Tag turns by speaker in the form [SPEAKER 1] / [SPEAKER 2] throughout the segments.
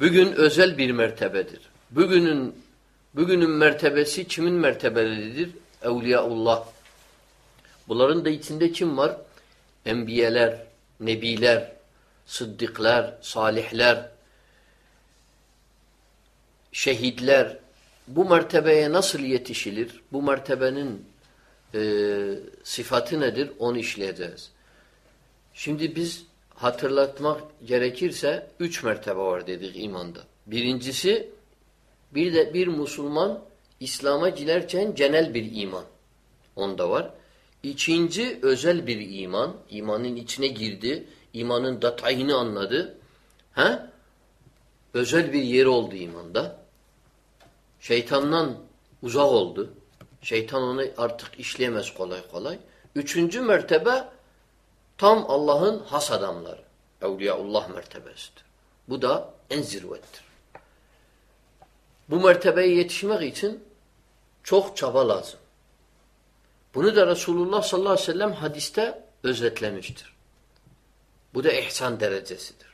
[SPEAKER 1] Bugün özel bir mertebedir. Bugünün bugünün mertebesi kimin mertebeleridir? Evliyaullah. Bunların da içinde kim var? Enbiyeler, nebiler, sıddıklar, salihler, şehitler. Bu mertebeye nasıl yetişilir? Bu mertebenin e, sıfatı nedir? Onu işleyeceğiz. Şimdi biz hatırlatmak gerekirse üç mertebe var dedik imanda. Birincisi bir de bir Müslüman İslam'a girerken genel bir iman. Onda var. İkinci özel bir iman. İmanın içine girdi. İmanın detayını anladı. He? Özel bir yeri oldu imanda. Şeytandan uzak oldu. Şeytan onu artık işleyemez kolay kolay. Üçüncü mertebe tam Allah'ın has adamları. Evliyaullah mertebesidir. Bu da en zirvettir. Bu mertebeye yetişmek için çok çaba lazım. Bunu da Resulullah sallallahu aleyhi ve sellem hadiste özetlemiştir. Bu da ihsan derecesidir.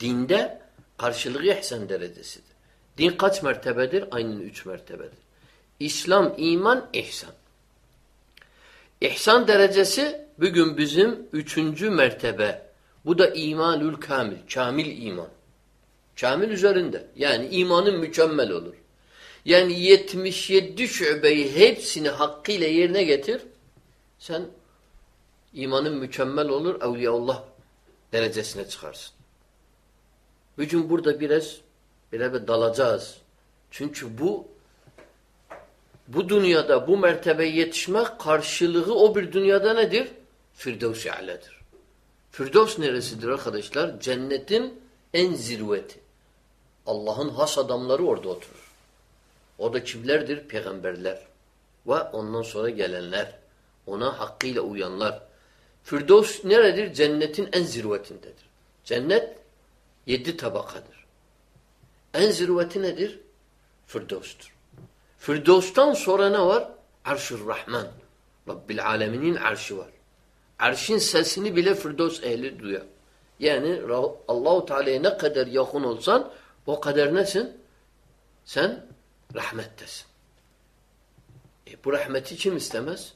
[SPEAKER 1] Dinde karşılığı ihsan derecesidir. Din kaç mertebedir? Aynen üç mertebedir. İslam, iman, ihsan. İhsan derecesi bugün bizim üçüncü mertebe. Bu da imanül kamil, kamil iman. Kamil üzerinde. Yani imanın mükemmel olur. Yani 77 şubeyi hepsini hakkıyla yerine getir. Sen imanın mükemmel olur, evliyaullah derecesine çıkarsın. Bugün burada biraz bir dalacağız. Çünkü bu bu dünyada bu mertebeye yetişmek karşılığı o bir dünyada nedir? Firdevs-i Ale'dir. Firdevs neresidir arkadaşlar? Cennetin en zirveti. Allah'ın has adamları orada oturur. O da kimlerdir? Peygamberler. Ve ondan sonra gelenler. Ona hakkıyla uyanlar. Firdevs neredir? Cennetin en zirvetindedir. Cennet yedi tabakadır. En zirveti nedir? Firdevs'tur. Firdevs'tan sonra ne var? Arş-ı Rahman. Rabbil aleminin arşı var. Arşın sesini bile Firdevs ehli duyar. Yani Allahu Teala'ya ne kadar yakın olsan o kadar nesin? Sen rahmettesin. E bu rahmeti kim istemez?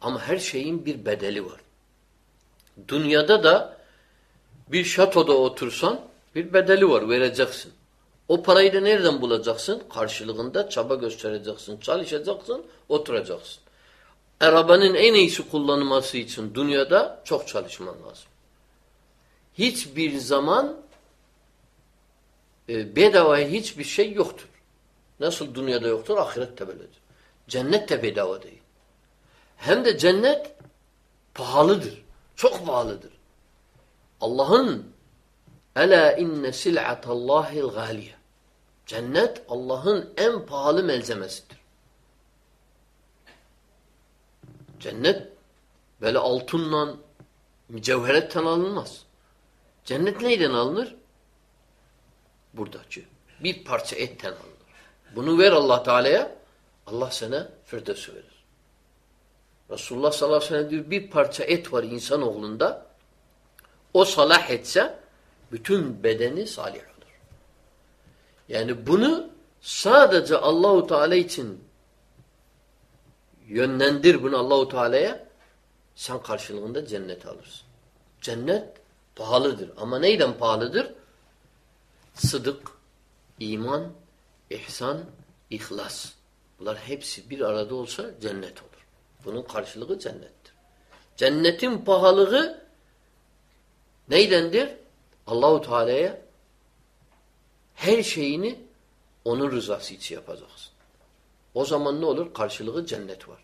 [SPEAKER 1] Ama her şeyin bir bedeli var. Dünyada da bir şatoda otursan bir bedeli var vereceksin. O parayı da nereden bulacaksın? Karşılığında çaba göstereceksin, çalışacaksın, oturacaksın. Arabanın en iyisi kullanılması için dünyada çok çalışman lazım. Hiçbir zaman e, bedavaya hiçbir şey yoktur. Nasıl dünyada yoktur, ahirette böyledir. Cennet de bedava değil. Hem de cennet pahalıdır. Çok pahalıdır. Allah'ın Ela inne sil'atallahil galiye. Cennet Allah'ın en pahalı malzemesidir. Cennet böyle altınla, mücevheretten alınmaz. Cennet neyden alınır? Buradaki. Bir parça etten alınır. Bunu ver Allah Teala'ya, Allah sana firdevsi verir. Resulullah sallallahu aleyhi ve sellem diyor bir parça et var insanoğlunda. O salah etse bütün bedeni salih olur. Yani bunu sadece Allahu Teala için yönlendir bunu Allahu Teala'ya sen karşılığında cennet alırsın. Cennet pahalıdır ama neyden pahalıdır? Sıdık, iman, ihsan, ihlas. Bunlar hepsi bir arada olsa cennet olur. Bunun karşılığı cennettir. Cennetin pahalılığı neydendir? Allahu Teala'ya her şeyini onun rızası için yapacaksın. O zaman ne olur? Karşılığı cennet var.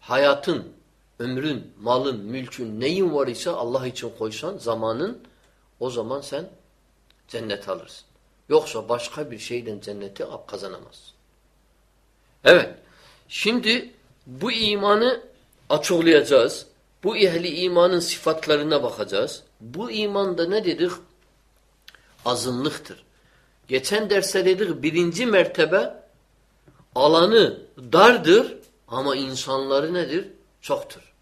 [SPEAKER 1] Hayatın, ömrün, malın, mülkün, neyin var ise Allah için koysan zamanın o zaman sen cennet alırsın. Yoksa başka bir şeyden cenneti kazanamazsın. Evet. Şimdi bu imanı açıklayacağız. Bu ehli imanın sıfatlarına bakacağız. Bu imanda ne dedik? Azınlıktır. Geçen derste dedik birinci mertebe alanı dardır ama insanları nedir? Çoktur.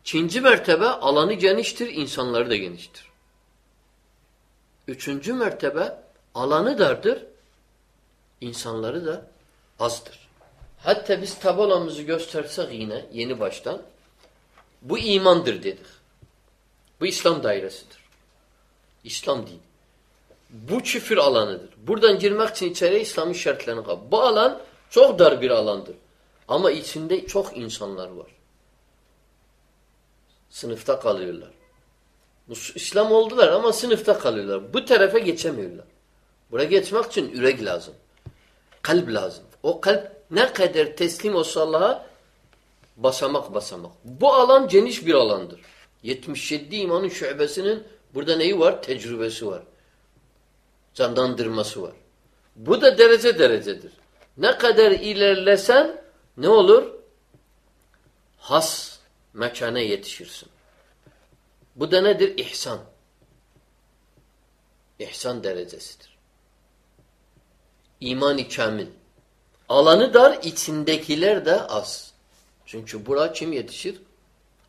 [SPEAKER 1] İkinci mertebe alanı geniştir, insanları da geniştir. Üçüncü mertebe alanı dardır. insanları da azdır. Hatta biz tabelamızı göstersek yine yeni baştan bu imandır dedik. Bu İslam dairesidir. İslam dini. Bu küfür alanıdır. Buradan girmek için içeriye İslam'ın şartlarını kal. Bu alan çok dar bir alandır. Ama içinde çok insanlar var. Sınıfta kalıyorlar. İslam oldular ama sınıfta kalıyorlar. Bu tarafa geçemiyorlar. Buraya geçmek için yürek lazım. Kalp lazım. O kalp ne kadar teslim olsa Allah'a basamak basamak. Bu alan geniş bir alandır. 77 imanın şubesinin burada neyi var? Tecrübesi var. Canlandırması var. Bu da derece derecedir. Ne kadar ilerlesen ne olur? Has mekana yetişirsin. Bu da nedir? İhsan. İhsan derecesidir. İman-ı kamil. Alanı dar, içindekiler de az. Çünkü bura kim yetişir?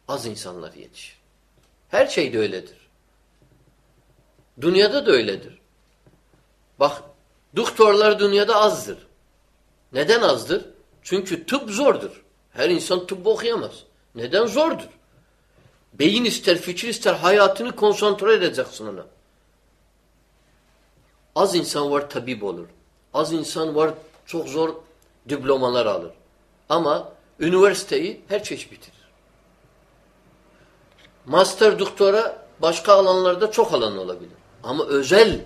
[SPEAKER 1] Az insanlar yetişir. Her şey de öyledir. Dünyada da öyledir. Bak, doktorlar dünyada azdır. Neden azdır? Çünkü tıp zordur. Her insan tıp okuyamaz. Neden zordur? Beyin ister, fikir ister, hayatını konsantre edeceksin ona. Az insan var tabip olur. Az insan var çok zor diplomalar alır. Ama üniversiteyi her çeşit bitirir. Master doktora başka alanlarda çok alan olabilir. Ama özel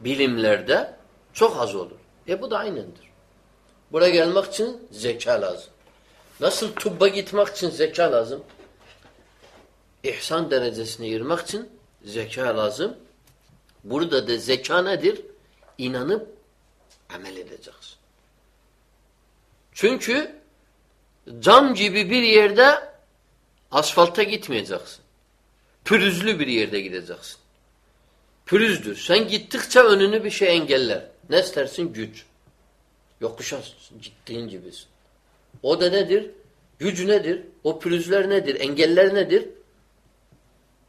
[SPEAKER 1] bilimlerde çok az olur. E bu da aynendir. Buraya gelmek için zeka lazım. Nasıl tıbba gitmek için zeka lazım? İhsan derecesine girmek için zeka lazım. Burada da zeka nedir? İnanıp amel edeceksin. Çünkü cam gibi bir yerde asfalta gitmeyeceksin. Pürüzlü bir yerde gideceksin. Pürüzdür. Sen gittikçe önünü bir şey engeller. Ne istersin? Güç. Yokuşa gittiğin gibisin. O da nedir? Güç nedir? O pürüzler nedir? Engeller nedir?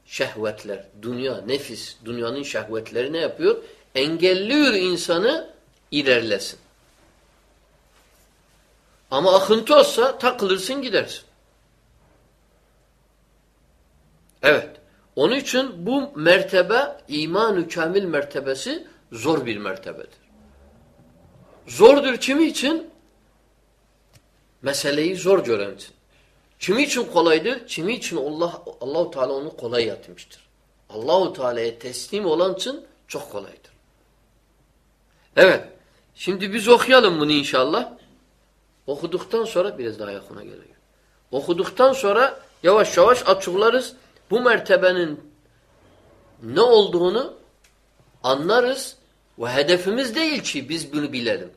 [SPEAKER 1] Şehvetler. Dünya, nefis. Dünyanın şehvetleri ne yapıyor? Engelliyor insanı ilerlesin. Ama akıntı olsa takılırsın gidersin. Evet. Onun için bu mertebe iman-ı kamil mertebesi zor bir mertebedir. Zordur kimi için? Meseleyi zor gören için. Kimi için kolaydır? Kimi için Allah Allahu Teala onu kolay yatmıştır. Allahu Teala'ya teslim olan için çok kolaydır. Evet. Şimdi biz okuyalım bunu inşallah. Okuduktan sonra biraz daha yakına geliyor. Okuduktan sonra yavaş yavaş açıklarız. Bu mertebenin ne olduğunu anlarız ve hedefimiz değil ki biz bunu bilelim.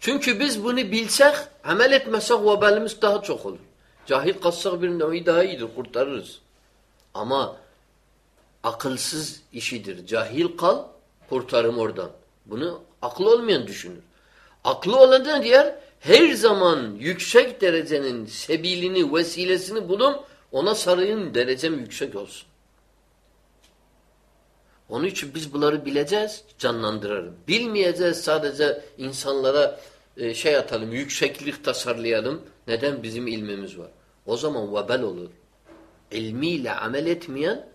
[SPEAKER 1] Çünkü biz bunu bilsek, amel etmesek vebalimiz daha çok olur. Cahil kalsak bir nevi daha iyidir, kurtarırız. Ama akılsız işidir. Cahil kal, kurtarım oradan. Bunu aklı olmayan düşünür. Aklı olan da diğer her zaman yüksek derecenin sebilini, vesilesini bulun, ona sarayın derecem yüksek olsun. Onun için biz bunları bileceğiz, canlandıralım. Bilmeyeceğiz sadece insanlara e, şey atalım, yükseklik tasarlayalım. Neden? Bizim ilmimiz var. O zaman vebel olur. İlmiyle amel etmeyen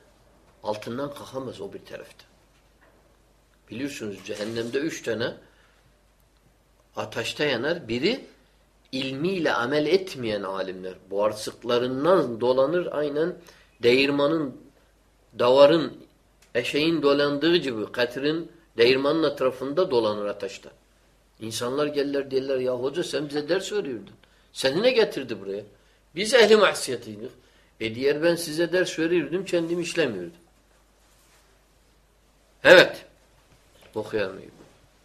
[SPEAKER 1] altından kalkamaz o bir tarafta. Biliyorsunuz cehennemde üç tane ateşte yanar. Biri ilmiyle amel etmeyen alimler. Bağırsıklarından dolanır aynen değirmanın, davarın, eşeğin dolandığı gibi katrin değirmanın etrafında dolanır ateşte. İnsanlar gelirler derler ya hoca sen bize ders veriyordun. Seni ne getirdi buraya? Biz ehli mahsiyetiydik. E diğer ben size ders veriyordum kendim işlemiyordum. Evet. Okuyalım.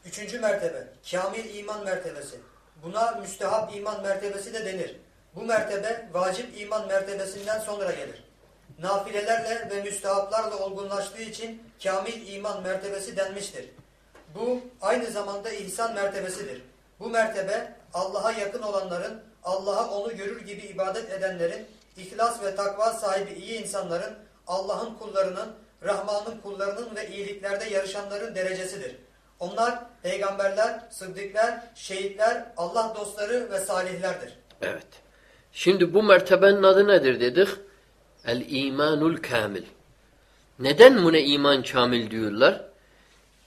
[SPEAKER 2] Üçüncü mertebe. Kamil iman mertebesi. Buna müstehap iman mertebesi de denir. Bu mertebe vacip iman mertebesinden sonra gelir. Nafilelerle ve müstehaplarla olgunlaştığı için kamil iman mertebesi denmiştir. Bu aynı zamanda ihsan mertebesidir. Bu mertebe Allah'a yakın olanların, Allah'a onu görür gibi ibadet edenlerin, ihlas ve takva sahibi iyi insanların, Allah'ın kullarının Rahman'ın kullarının ve iyiliklerde yarışanların derecesidir. Onlar peygamberler, sıddıklar, şehitler, Allah dostları ve salihlerdir.
[SPEAKER 1] Evet. Şimdi bu mertebenin adı nedir dedik? El imanul kamil. Neden buna iman kamil diyorlar?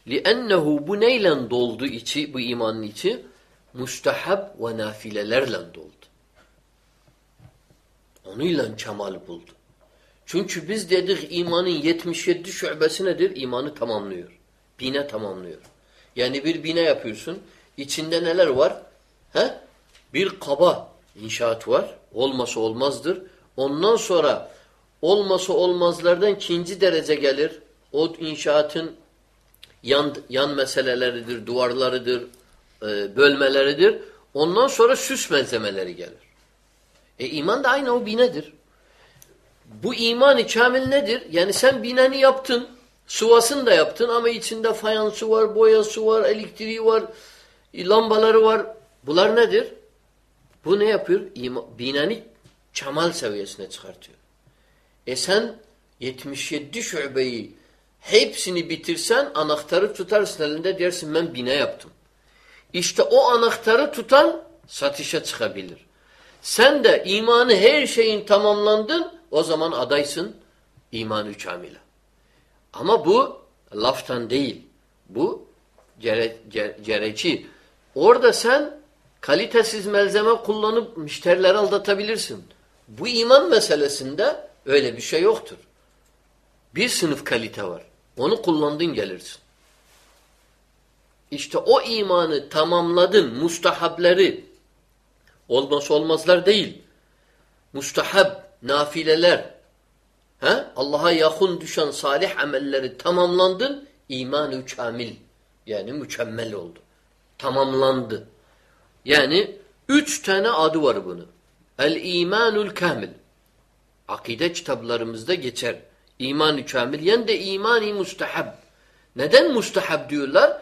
[SPEAKER 1] لِأَنَّهُ bu neyle doldu içi, bu imanın içi? Mustahab ve nafilelerle doldu. Onunla kemal buldu. Çünkü biz dedik imanın 77 şubesi nedir? İmanı tamamlıyor. Bine tamamlıyor. Yani bir bine yapıyorsun. İçinde neler var? He? Bir kaba inşaat var. Olmasa olmazdır. Ondan sonra olmasa olmazlardan ikinci derece gelir. O inşaatın yan, yan meseleleridir, duvarlarıdır, e, bölmeleridir. Ondan sonra süs malzemeleri gelir. E iman da aynı o binedir. Bu iman-ı kamil nedir? Yani sen bineni yaptın, sıvasını da yaptın ama içinde fayansı var, boyası var, elektriği var, lambaları var. Bunlar nedir? Bu ne yapıyor? İma, bineni kemal seviyesine çıkartıyor. E sen 77 şubeyi hepsini bitirsen anahtarı tutarsın elinde dersin ben bine yaptım. İşte o anahtarı tutan satışa çıkabilir. Sen de imanı her şeyin tamamlandın o zaman adaysın imanı kamile. Ama bu laftan değil. Bu cere, cereci. Orada sen kalitesiz malzeme kullanıp müşterileri aldatabilirsin. Bu iman meselesinde öyle bir şey yoktur. Bir sınıf kalite var. Onu kullandın gelirsin. İşte o imanı tamamladın, mustahableri olmaz olmazlar değil. Mustahab, nafileler? Allah'a yakın düşen salih amelleri tamamlandın, imanı kamil. Yani mükemmel oldu. Tamamlandı. Yani üç tane adı var bunu. El-imanul kamil. Akide kitaplarımızda geçer. İman-ı kamil. Yani de imani mustahab. Neden mustahab diyorlar?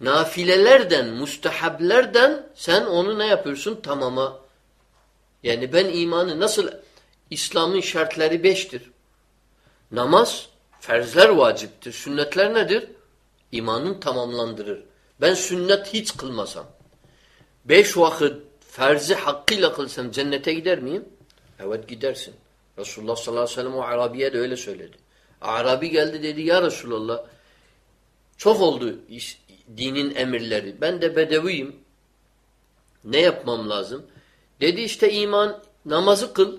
[SPEAKER 1] Nafilelerden, mustahablerden sen onu ne yapıyorsun? Tamama. Yani ben imanı nasıl İslam'ın şartları beştir. Namaz, ferzler vaciptir. Sünnetler nedir? İmanın tamamlandırır. Ben sünnet hiç kılmasam. Beş vakit ferzi hakkıyla kılsam cennete gider miyim? Evet gidersin. Resulullah sallallahu aleyhi ve sellem o Arabiye de öyle söyledi. Arabi geldi dedi ya Resulullah çok oldu iş, dinin emirleri. Ben de bedeviyim. Ne yapmam lazım? Dedi işte iman namazı kıl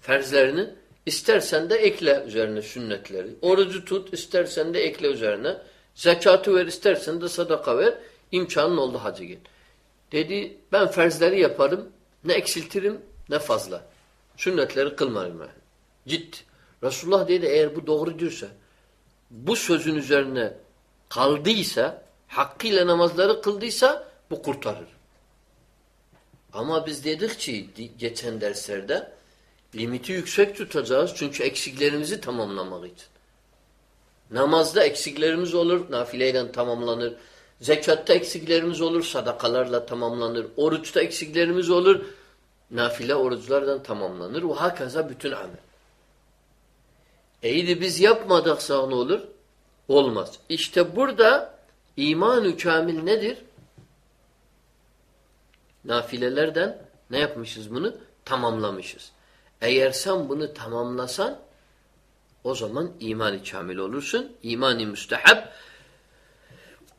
[SPEAKER 1] ferzlerini istersen de ekle üzerine sünnetleri. Orucu tut istersen de ekle üzerine. Zekatı ver istersen de sadaka ver. İmkanın oldu hacı git. Dedi ben ferzleri yaparım. Ne eksiltirim ne fazla. Sünnetleri kılmarım yani. Ciddi. Resulullah dedi eğer bu doğru diyorsa bu sözün üzerine kaldıysa hakkıyla namazları kıldıysa bu kurtarır. Ama biz dedik ki geçen derslerde limiti yüksek tutacağız çünkü eksiklerimizi tamamlamak için. Namazda eksiklerimiz olur, nafileyle tamamlanır. Zekatta eksiklerimiz olur, sadakalarla tamamlanır. Oruçta eksiklerimiz olur, nafile oruçlardan tamamlanır. O hakaza bütün amel. İyi biz yapmadıksa ne olur? Olmaz. İşte burada iman-ı kamil nedir? Nafilelerden ne yapmışız bunu? Tamamlamışız. Eğer sen bunu tamamlasan o zaman iman-ı kamil olursun. İman-ı müstehab.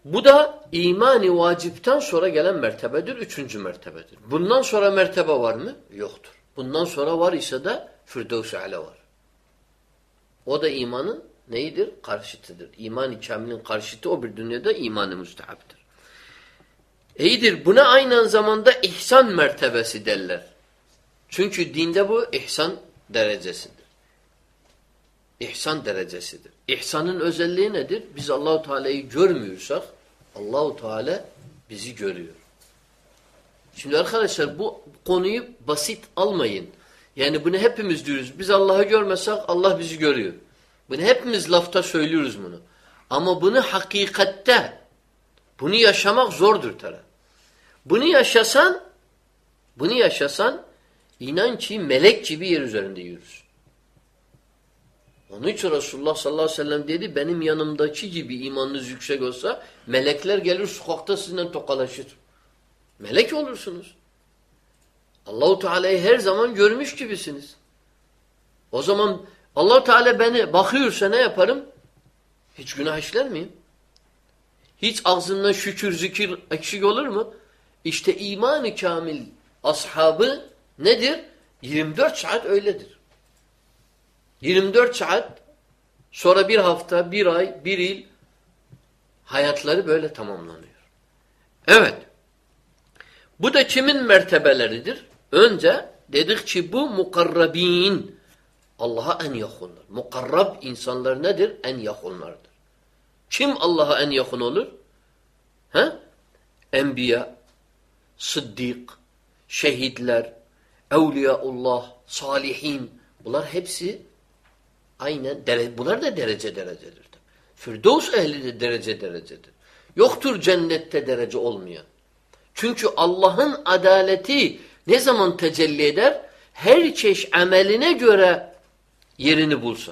[SPEAKER 1] Bu da imani vacipten sonra gelen mertebedir. Üçüncü mertebedir. Bundan sonra mertebe var mı? Yoktur. Bundan sonra var ise de Firdevs-i var. O da imanın neyidir? Karşıtıdır. İman-ı kamilin karşıtı o bir dünyada imanı müstehaptır. İyidir. Buna aynı zamanda ihsan mertebesi derler. Çünkü dinde bu ihsan derecesidir. İhsan derecesidir. İhsanın özelliği nedir? Biz Allahu Teala'yı görmüyorsak Allahu Teala bizi görüyor. Şimdi arkadaşlar bu konuyu basit almayın. Yani bunu hepimiz diyoruz. Biz Allah'ı görmesek Allah bizi görüyor. Bunu hepimiz lafta söylüyoruz bunu. Ama bunu hakikatte bunu yaşamak zordur tara. Bunu yaşasan bunu yaşasan inan ki melek gibi yer üzerinde yürürsün. Onun için Resulullah sallallahu aleyhi ve sellem dedi benim yanımdaki gibi imanınız yüksek olsa melekler gelir sokakta sizinle tokalaşır. Melek olursunuz. Allahu Teala'yı her zaman görmüş gibisiniz. O zaman allah Teala beni bakıyorsa ne yaparım? Hiç günah işler miyim? Hiç ağzından şükür, zikir eksik olur mu? İşte iman-ı kamil ashabı nedir? 24 saat öyledir. 24 saat sonra bir hafta, bir ay, bir yıl hayatları böyle tamamlanıyor. Evet. Bu da kimin mertebeleridir? Önce dedik ki bu mukarrabin. Allah'a en yakınlar. Mukarrab insanlar nedir? En yakınlardır. Kim Allah'a en yakın olur? He? Enbiya, sıddık, şehitler, evliyaullah, salihin. Bunlar hepsi aynen bunlar da derece derecedir. Firdevs ehli de derece derecedir. Yoktur cennette derece olmayan. Çünkü Allah'ın adaleti ne zaman tecelli eder? Her çeşit ameline göre yerini bulsa.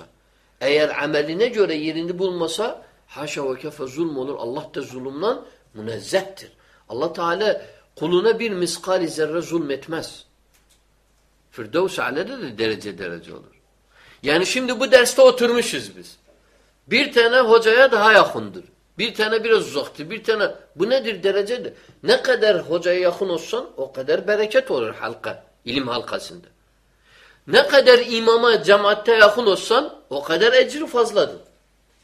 [SPEAKER 1] Eğer ameline göre yerini bulmasa haşa ve kefe zulm olur. Allah da zulümden münezzehtir. Allah Teala kuluna bir miskali zerre zulmetmez. Firdevs alede de derece derece olur. Yani şimdi bu derste oturmuşuz biz. Bir tane hocaya daha yakındır. Bir tane biraz uzaktır. Bir tane bu nedir derecedir. Ne kadar hocaya yakın olsan o kadar bereket olur halka, ilim halkasında. Ne kadar imama cemaatte yakın olsan o kadar ecri fazladır.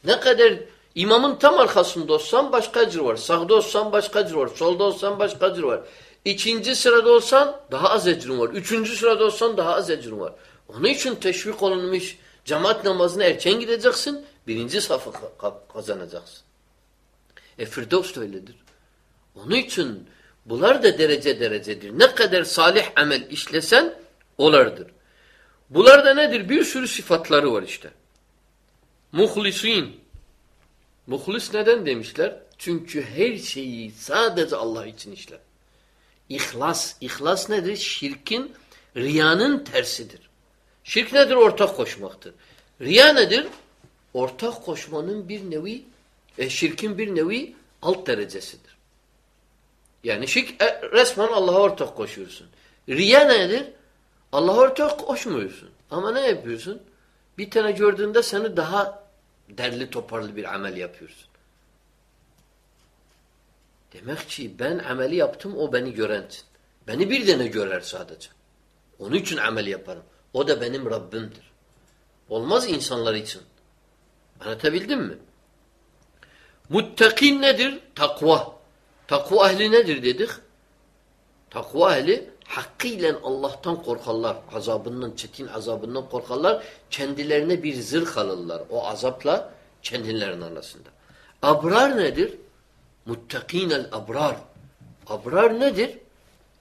[SPEAKER 1] Ne kadar imamın tam arkasında olsan başka ecri var. Sağda olsan başka ecri var. Solda olsan başka ecri var. İkinci sırada olsan daha az ecrin var. Üçüncü sırada olsan daha az ecrin var. Onun için teşvik olunmuş cemaat namazına erken gideceksin. Birinci safı kazanacaksın. E Firdevs da öyledir. Onun için bunlar da derece derecedir. Ne kadar salih amel işlesen olardır. Bunlar da nedir? Bir sürü sıfatları var işte. Muhlisin. Muhlis neden demişler? Çünkü her şeyi sadece Allah için işler. İhlas. İhlas nedir? Şirkin, riyanın tersidir. Şirk nedir? Ortak koşmaktır. Riya nedir? Ortak koşmanın bir nevi, e, şirkin bir nevi alt derecesidir. Yani şirk e, resmen Allah'a ortak koşuyorsun. Riya nedir? Allah'a ortak koşmuyorsun. Ama ne yapıyorsun? Bir tane gördüğünde seni daha derli toparlı bir amel yapıyorsun. Demek ki ben ameli yaptım o beni görensin. Beni bir tane görer sadece. Onun için amel yaparım. O da benim Rabbimdir. Olmaz insanlar için. Anlatabildim mi? Muttakin nedir? Takva. Takva ehli nedir dedik? Takva ehli hakkıyla Allah'tan korkarlar. Azabından, çetin azabından korkarlar. Kendilerine bir zırh alırlar. O azapla kendilerinin arasında. Abrar nedir? Muttakinel abrar. Abrar nedir?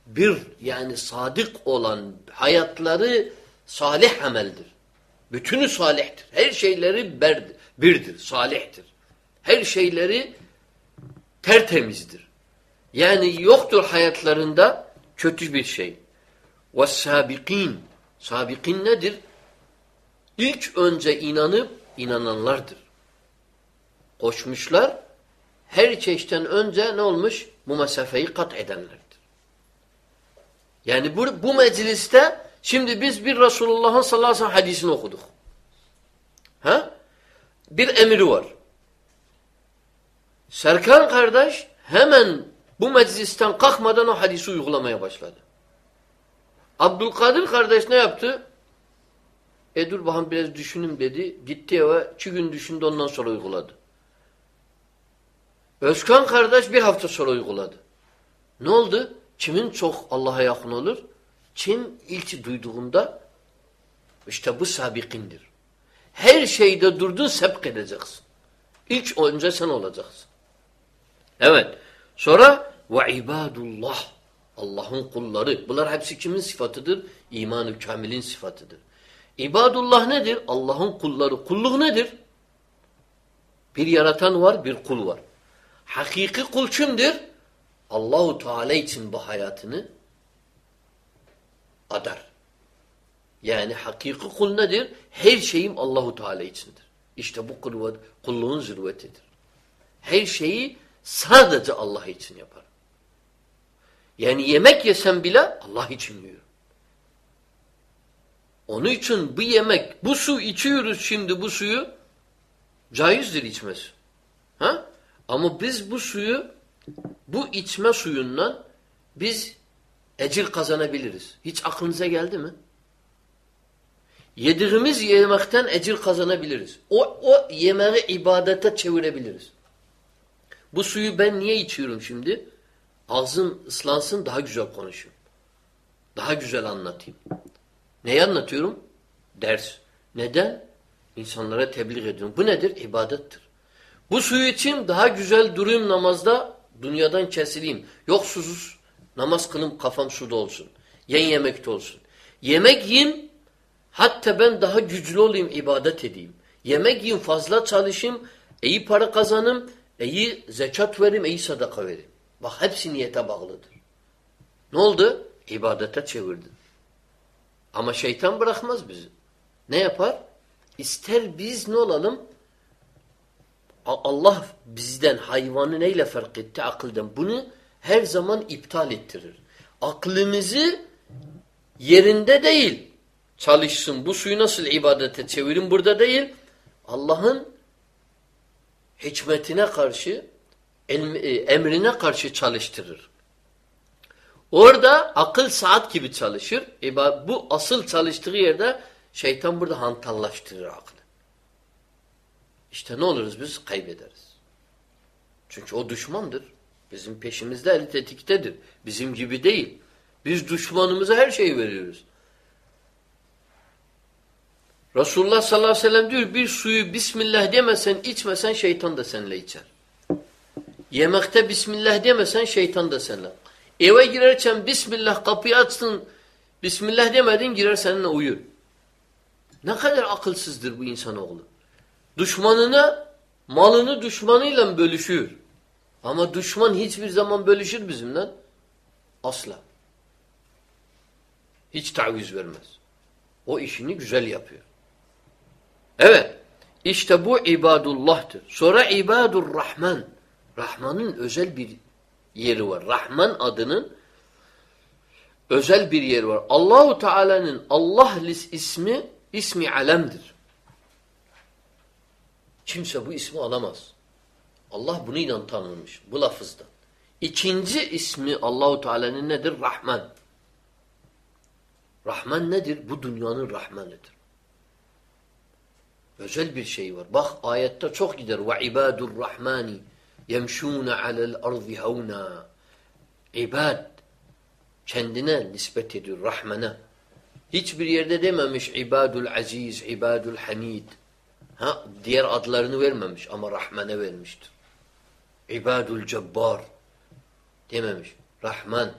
[SPEAKER 1] Bir yani sadık olan hayatları salih ameldir. Bütünü salihtir. Her şeyleri birdir, salihtir. Her şeyleri tertemizdir. Yani yoktur hayatlarında kötü bir şey. وَالسَّابِقِينَ Sabikin nedir? İlk önce inanıp inananlardır. Koşmuşlar, her çeşitten önce ne olmuş? Bu mesafeyi kat edenlerdir. Yani bu, bu mecliste şimdi biz bir Resulullah'ın sallallahu aleyhi ve sellem hadisini okuduk. Ha? Bir emri var. Serkan kardeş hemen bu meclisten kalkmadan o hadisi uygulamaya başladı. Abdülkadir kardeş ne yaptı? E dur bakalım biraz düşünüm dedi. Gitti eve iki gün düşündü ondan sonra uyguladı. Özkan kardeş bir hafta sonra uyguladı. Ne oldu? Kimin çok Allah'a yakın olur? Kim ilk duyduğunda işte bu sabikindir. Her şeyde durdun sebk edeceksin. İlk önce sen olacaksın. Evet. Sonra ve ibadullah. Allah'ın kulları. Bunlar hepsi kimin sıfatıdır? İmanı kamilin sıfatıdır. İbadullah nedir? Allah'ın kulları. Kulluk nedir? Bir yaratan var, bir kul var. Hakiki kul kimdir? Allahu Teala için bu hayatını adar. Yani hakiki kul nedir? Her şeyim Allahu Teala içindir. İşte bu kulluğun, kulluğun zirvetidir. Her şeyi sadece Allah için yapar. Yani yemek yesem bile Allah için yiyor. Onun için bu yemek, bu su içiyoruz şimdi bu suyu caizdir içmesi. Ha? Ama biz bu suyu bu içme suyundan biz ecir kazanabiliriz. Hiç aklınıza geldi mi? Yediğimiz yemekten ecir kazanabiliriz. O, o yemeği ibadete çevirebiliriz. Bu suyu ben niye içiyorum şimdi? Ağzım ıslansın daha güzel konuşayım. Daha güzel anlatayım. Neyi anlatıyorum? Ders. Neden? İnsanlara tebliğ ediyorum. Bu nedir? İbadettir. Bu suyu içeyim daha güzel durayım namazda dünyadan kesileyim. Yok susuz namaz kılım kafam suda olsun. Yen yemekte olsun. Yemek yiyeyim hatta ben daha güçlü olayım ibadet edeyim. Yemek yiyeyim fazla çalışayım iyi para kazanım iyi zekat vereyim iyi sadaka vereyim. Bak hepsi niyete bağlıdır. Ne oldu? İbadete çevirdin. Ama şeytan bırakmaz bizi. Ne yapar? İster biz ne olalım? Allah bizden hayvanı neyle fark etti? Akıldan. Bunu her zaman iptal ettirir. Aklımızı yerinde değil çalışsın. Bu suyu nasıl ibadete çevirin burada değil. Allah'ın hikmetine karşı e, emrine karşı çalıştırır. Orada akıl saat gibi çalışır. Bu asıl çalıştığı yerde şeytan burada hantallaştırır aklı. İşte ne oluruz biz? Kaybederiz. Çünkü o düşmandır. Bizim peşimizde eli tetiktedir. Bizim gibi değil. Biz düşmanımıza her şeyi veriyoruz. Resulullah sallallahu aleyhi ve sellem diyor bir suyu Bismillah demesen içmesen şeytan da seninle içer. Yemekte Bismillah demesen şeytan da seninle. Eve girerken Bismillah kapıyı açtın Bismillah demedin girer seninle uyur. Ne kadar akılsızdır bu insanoğlu. Düşmanına malını düşmanıyla bölüşüyor. Ama düşman hiçbir zaman bölüşür bizimle. Asla. Hiç taviz vermez. O işini güzel yapıyor. Evet. İşte bu ibadullah'tır. Sonra ibadur rahman. Rahman'ın özel bir yeri var. Rahman adının özel bir yeri var. Allahu Teala'nın Allah ismi ismi alemdir. Kimse bu ismi alamaz. Allah bunu ile tanınmış. Bu lafızdan. İkinci ismi Allahu Teala'nın nedir? Rahman. Rahman nedir? Bu dünyanın Rahmanıdır. Özel bir şey var. Bak ayette çok gider. Ve ibadur rahmani yemşûne alel arzi havna. İbad kendine nispet ediyor Rahman'a. Hiçbir yerde dememiş ibadul aziz, ibadul hamid. Ha, diğer adlarını vermemiş ama Rahman'a vermiştir. İbadul cebbar dememiş. Rahman.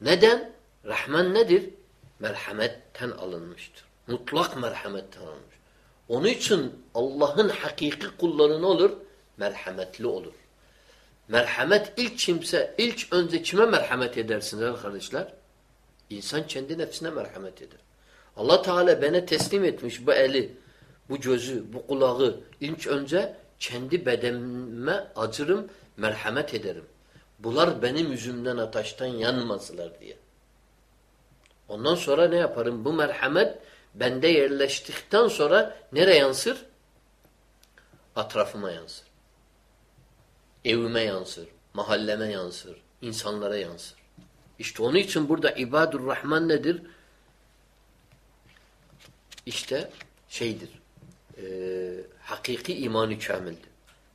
[SPEAKER 1] Neden? Rahman nedir? Merhametten alınmıştır. Mutlak merhametten alınmış. Onun için Allah'ın hakiki kulları ne olur? Merhametli olur. Merhamet ilk kimse, ilk önce kime merhamet edersiniz kardeşler? İnsan kendi nefsine merhamet eder. Allah Teala bana teslim etmiş bu eli, bu gözü, bu kulağı. İlk önce kendi bedenime acırım, merhamet ederim. Bunlar benim yüzümden ateşten yanmasılar diye. Ondan sonra ne yaparım? Bu merhamet bende yerleştikten sonra nereye yansır? Atrafıma yansır. Evime yansır, mahalleme yansır, insanlara yansır. İşte onun için burada ibadur rahman nedir? İşte şeydir. E, hakiki imanı kamildir.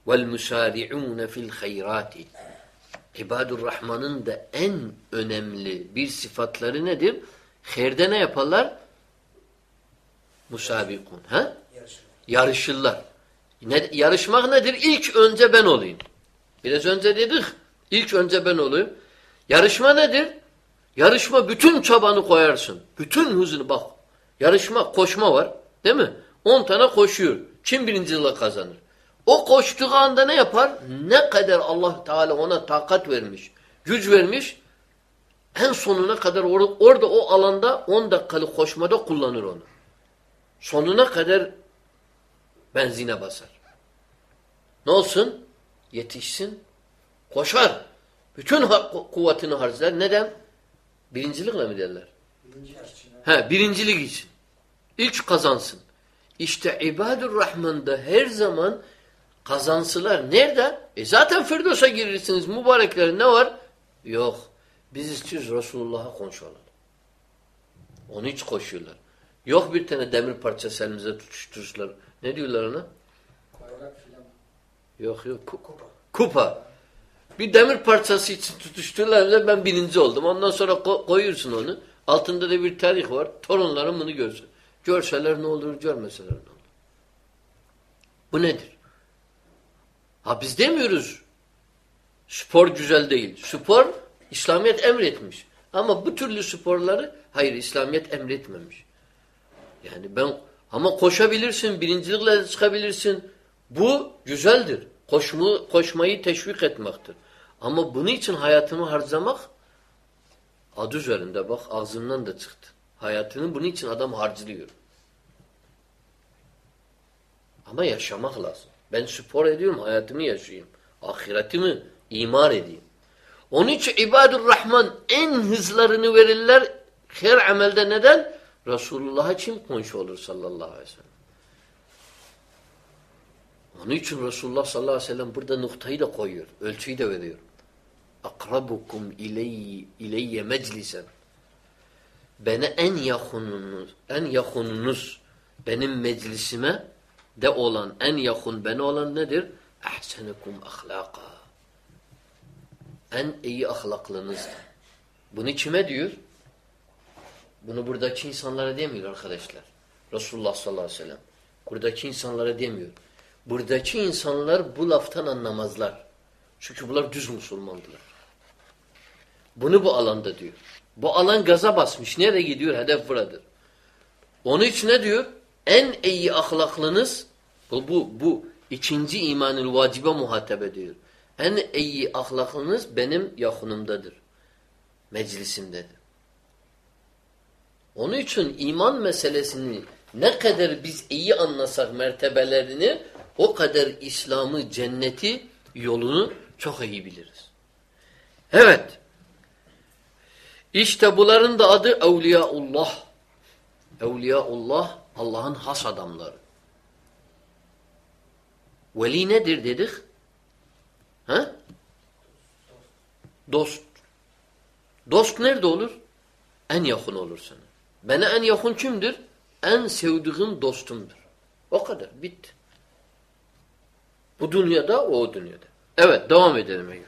[SPEAKER 1] Vel musari'un fil hayrati. İbadur Rahman'ın da en önemli bir sıfatları nedir? Herde ne yaparlar? Musabikun. Ha? Yarışırlar. Ne, yarışmak nedir? İlk önce ben olayım. Biraz önce dedik. İlk önce ben olayım. Yarışma nedir? Yarışma bütün çabanı koyarsın. Bütün hızını bak. Yarışma, koşma var. Değil mi? 10 tane koşuyor. Kim birinci yıla kazanır? O koştuğu anda ne yapar? Ne kadar Allah Teala ona takat vermiş, güç vermiş, En sonuna kadar or orada o alanda 10 dakikalık koşmada kullanır onu. Sonuna kadar benzine basar. Ne olsun? Yetişsin. Koşar. Bütün kuvvetini harcar. Neden? Birincilikle mi derler? He, birincilik için. İlk kazansın. İşte ibadur Rahman'da her zaman kazansılar. Nerede? E zaten Firdos'a girirsiniz. Mübarekler ne var? Yok. Biz istiyoruz Resulullah'a konuşalım. Onu hiç koşuyorlar. Yok bir tane demir parçası elimize tutuştururlar. Ne diyorlar ona? Yok yok. Kupa. Kupa. Bir demir parçası için tutuştururlar. Ben birinci oldum. Ondan sonra ko koyuyorsun onu. Altında da bir tarih var. Torunlarım bunu görsün. Görseler ne olur, görmeseler ne olur. Bu nedir? Ha biz demiyoruz spor güzel değil. Spor İslamiyet emretmiş. Ama bu türlü sporları hayır İslamiyet emretmemiş. Yani ben ama koşabilirsin, birincilikle çıkabilirsin. Bu güzeldir. Koşmu, koşmayı teşvik etmektir. Ama bunun için hayatını harcamak adı üzerinde bak ağzından da çıktı. Hayatını bunun için adam harcılıyor. Ama yaşamak lazım. Ben spor ediyorum, hayatımı yaşayayım. Ahiretimi imar edeyim. Onun için ibadur Rahman en hızlarını verirler her amelde neden? Resulullah'a kim konuşu olur sallallahu aleyhi ve sellem. Onun için Resulullah sallallahu aleyhi ve sellem burada noktayı da koyuyor. Ölçüyü de veriyor. Akrabukum ileyye meclisen. Bana en yakınınız, en yakınınız benim meclisime de olan, en yakın bana olan nedir? Ahsenekum ahlaka. En iyi ahlaklınızdır. Bunu kime diyor? Bunu buradaki insanlara demiyor arkadaşlar. Resulullah sallallahu aleyhi ve sellem. Buradaki insanlara demiyor. Buradaki insanlar bu laftan anlamazlar. Çünkü bunlar düz Müslümandılar. Bunu bu alanda diyor. Bu alan gaza basmış. Nereye gidiyor? Hedef buradır. Onun için ne diyor? En iyi ahlaklınız bu, bu, bu ikinci imanın vacibe muhatebe diyor. En iyi ahlaklınız benim yakınımdadır. Meclisimdedir. Onun için iman meselesini ne kadar biz iyi anlasak mertebelerini o kadar İslam'ı, cenneti, yolunu çok iyi biliriz. Evet. İşte bunların da adı Evliyaullah. Evliyaullah Allah'ın has adamları. Veli nedir dedik? Ha? Dost. Dost nerede olur? En yakın olur sana. Bana en yakın kimdir? En sevdiğim dostumdur. O kadar. Bitti. Bu dünyada, o dünyada. Evet, devam edelim.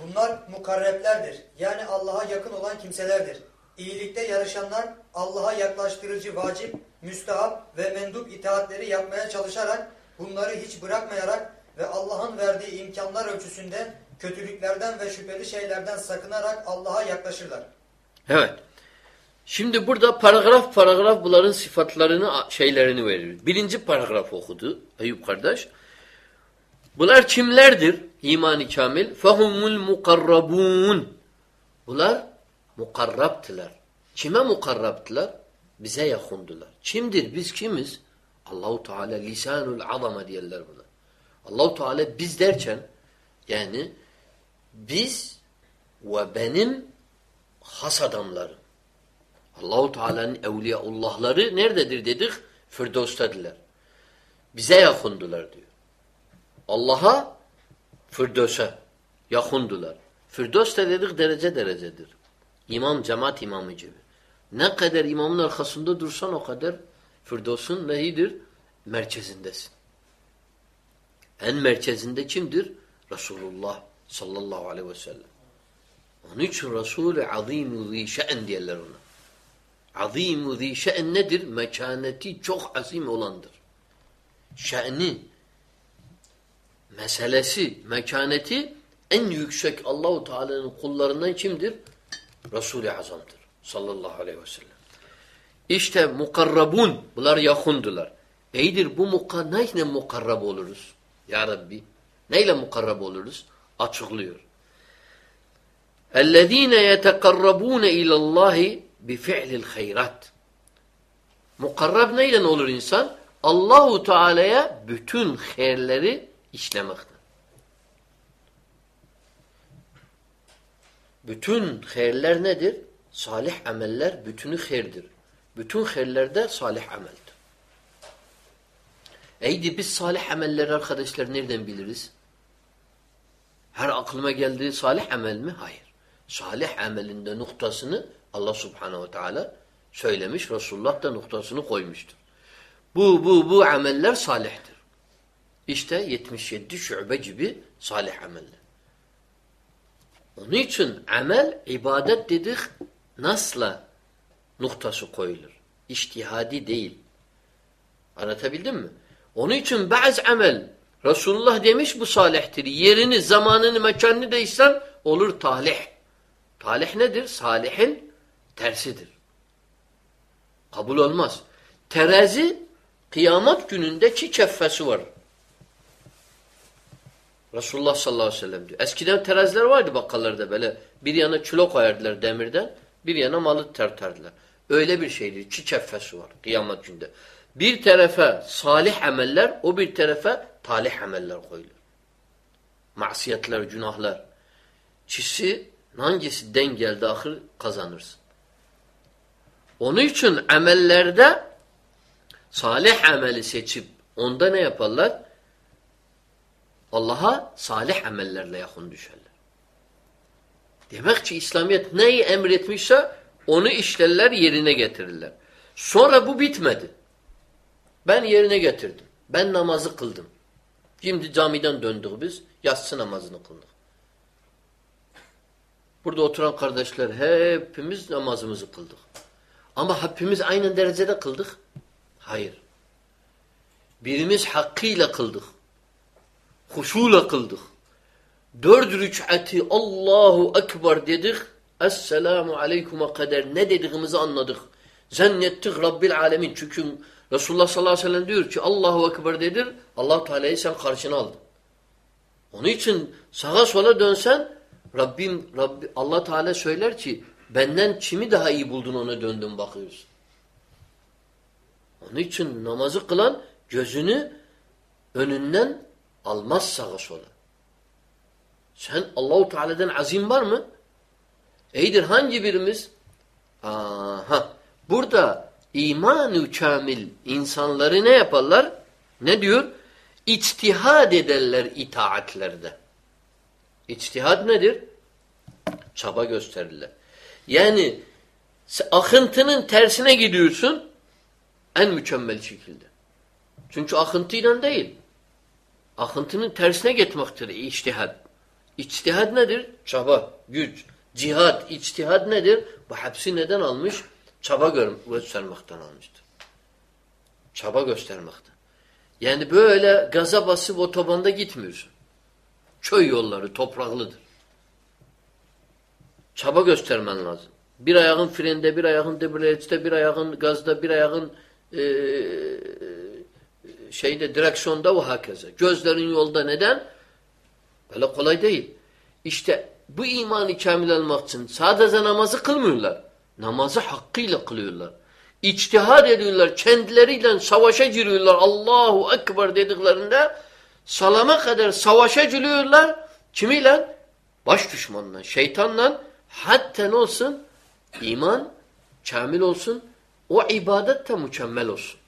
[SPEAKER 2] Bunlar mukarreplerdir. Yani Allah'a yakın olan kimselerdir. İyilikte yarışanlar Allah'a yaklaştırıcı vacip, müstahap ve mendup itaatleri yapmaya çalışarak bunları hiç bırakmayarak ve Allah'ın verdiği imkanlar ölçüsünde kötülüklerden ve şüpheli şeylerden sakınarak Allah'a yaklaşırlar.
[SPEAKER 1] Evet. Şimdi burada paragraf paragraf bunların sıfatlarını, şeylerini verir. Birinci paragraf okudu Eyüp kardeş. Bunlar kimlerdir? İman-ı kamil. Fehumul mukarrabun. Bunlar mukarrabtılar. Kime mukarrabtılar? Bize yakındılar. Kimdir? Biz kimiz? Allahu Teala lisanul azama diyorlar buna. Allahu Teala biz derken yani biz ve benim has adamlarım. Allahu Teala'nın evliyaullahları nerededir dedik? Firdevs'tediler. Bize yakındılar diyor. Allah'a Firdevs'e yakındılar. Firdevs de dedik derece derecedir. İmam, cemaat imamı gibi. Ne kadar imamın arkasında dursan o kadar Firdevs'ün neyidir? Merkezindesin. En merkezinde kimdir? Resulullah sallallahu aleyhi ve sellem. Onun için Resul-i azim-i zîşe'n diyorlar ona. Azim-i zîşe'n nedir? Mekaneti çok azim olandır. Şe'ni, meselesi, mekaneti en yüksek Allahu Teala'nın kullarından kimdir? Resul-i Azam'dır. Sallallahu aleyhi ve sellem. İşte mukarrabun, bunlar yakındılar. İyidir bu muka, neyle mukarrab oluruz? Ya Rabbi. Neyle mukarrab oluruz? Açıklıyor. اَلَّذ۪ينَ يَتَقَرَّبُونَ اِلَى اللّٰهِ بِفِعْلِ الْخَيْرَاتِ Mukarrab neyle olur insan? Allahu Teala'ya bütün hayırleri işlemekten. Bütün hayırler nedir? Salih ameller bütünü hayırdır. Bütün hayırlerde salih ameldir. Eydi biz salih amelleri arkadaşlar nereden biliriz? Her aklıma geldiği salih amel mi? Hayır. Salih amelinde noktasını Allah subhanehu ve teala söylemiş. Resulullah da noktasını koymuştur. Bu, bu, bu ameller salihtir. İşte 77 şube gibi salih ameller. Onun için amel, ibadet dedik nasla noktası koyulur. İçtihadi değil. Anlatabildim mi? Onun için bazı amel Resulullah demiş bu salihtir. Yerini, zamanını, mekanını değişsen olur talih. Talih nedir? Salihin tersidir. Kabul olmaz. Terazi kıyamet gününde çi keffesi var. Resulullah sallallahu aleyhi ve sellem diyor. Eskiden teraziler vardı bakkallarda böyle. Bir yana kilo koyardılar demirden, bir yana malı tartardılar. Öyle bir şeydir. Çi keffesi var kıyamet gününde. Bir tarafa salih ameller, o bir tarafa talih ameller koyulur. Masiyetler, günahlar. Çisi hangisi den geldi ahır kazanırsın. Onun için amellerde salih ameli seçip onda ne yaparlar? Allah'a salih amellerle yakın düşerler. Demek ki İslamiyet neyi emretmişse onu işlerler yerine getirirler. Sonra bu bitmedi. Ben yerine getirdim. Ben namazı kıldım. Şimdi camiden döndük biz. Yatsı namazını kıldık. Burada oturan kardeşler hepimiz namazımızı kıldık. Ama hepimiz aynı derecede kıldık. Hayır. Birimiz hakkıyla kıldık. Huşuyla kıldık. Dört rük'ati Allahu Ekber dedik. Esselamu aleyküm'e kadar ne dediğimizi anladık. Zannettik Rabbil Alemin. Çünkü Resulullah sallallahu aleyhi ve sellem diyor ki Allahu Ekber dedir. allah Teala'yı sen karşına aldın. Onun için sağa sola dönsen Rabbim, Rabbi, Allah Teala söyler ki benden kimi daha iyi buldun ona döndün bakıyorsun. Onun için namazı kılan gözünü önünden almaz sağa sola. Sen Allahu Teala'dan azim var mı? İyidir hangi birimiz? Aha. Burada iman-ı kamil insanları ne yaparlar? Ne diyor? İçtihad ederler itaatlerde. İçtihad nedir? Çaba gösterirler. Yani akıntının tersine gidiyorsun en mükemmel şekilde. Çünkü akıntıyla değil. Akıntının tersine gitmektir içtihad. İçtihad nedir? Çaba, güç. Cihad, içtihad nedir? Bu hepsi neden almış? Çaba göstermekten almıştır. Çaba göstermekten. Yani böyle gaza basıp otobanda gitmiyorsun. Köy yolları topraklıdır. Çaba göstermen lazım. Bir ayağın frende, bir ayağın debriyajda, bir ayağın gazda, bir ayağın e, şeyde direksiyonda ve hakeza. Gözlerin yolda neden? Böyle kolay değil. İşte bu imanı kamil almak için sadece namazı kılmıyorlar. Namazı hakkıyla kılıyorlar. İçtihad ediyorlar. Kendileriyle savaşa giriyorlar. Allahu Ekber dediklerinde salama kadar savaşa giriyorlar. Kimiyle? Baş düşmanla, şeytanla hatta ne olsun? İman kamil olsun. O ibadet de mükemmel olsun.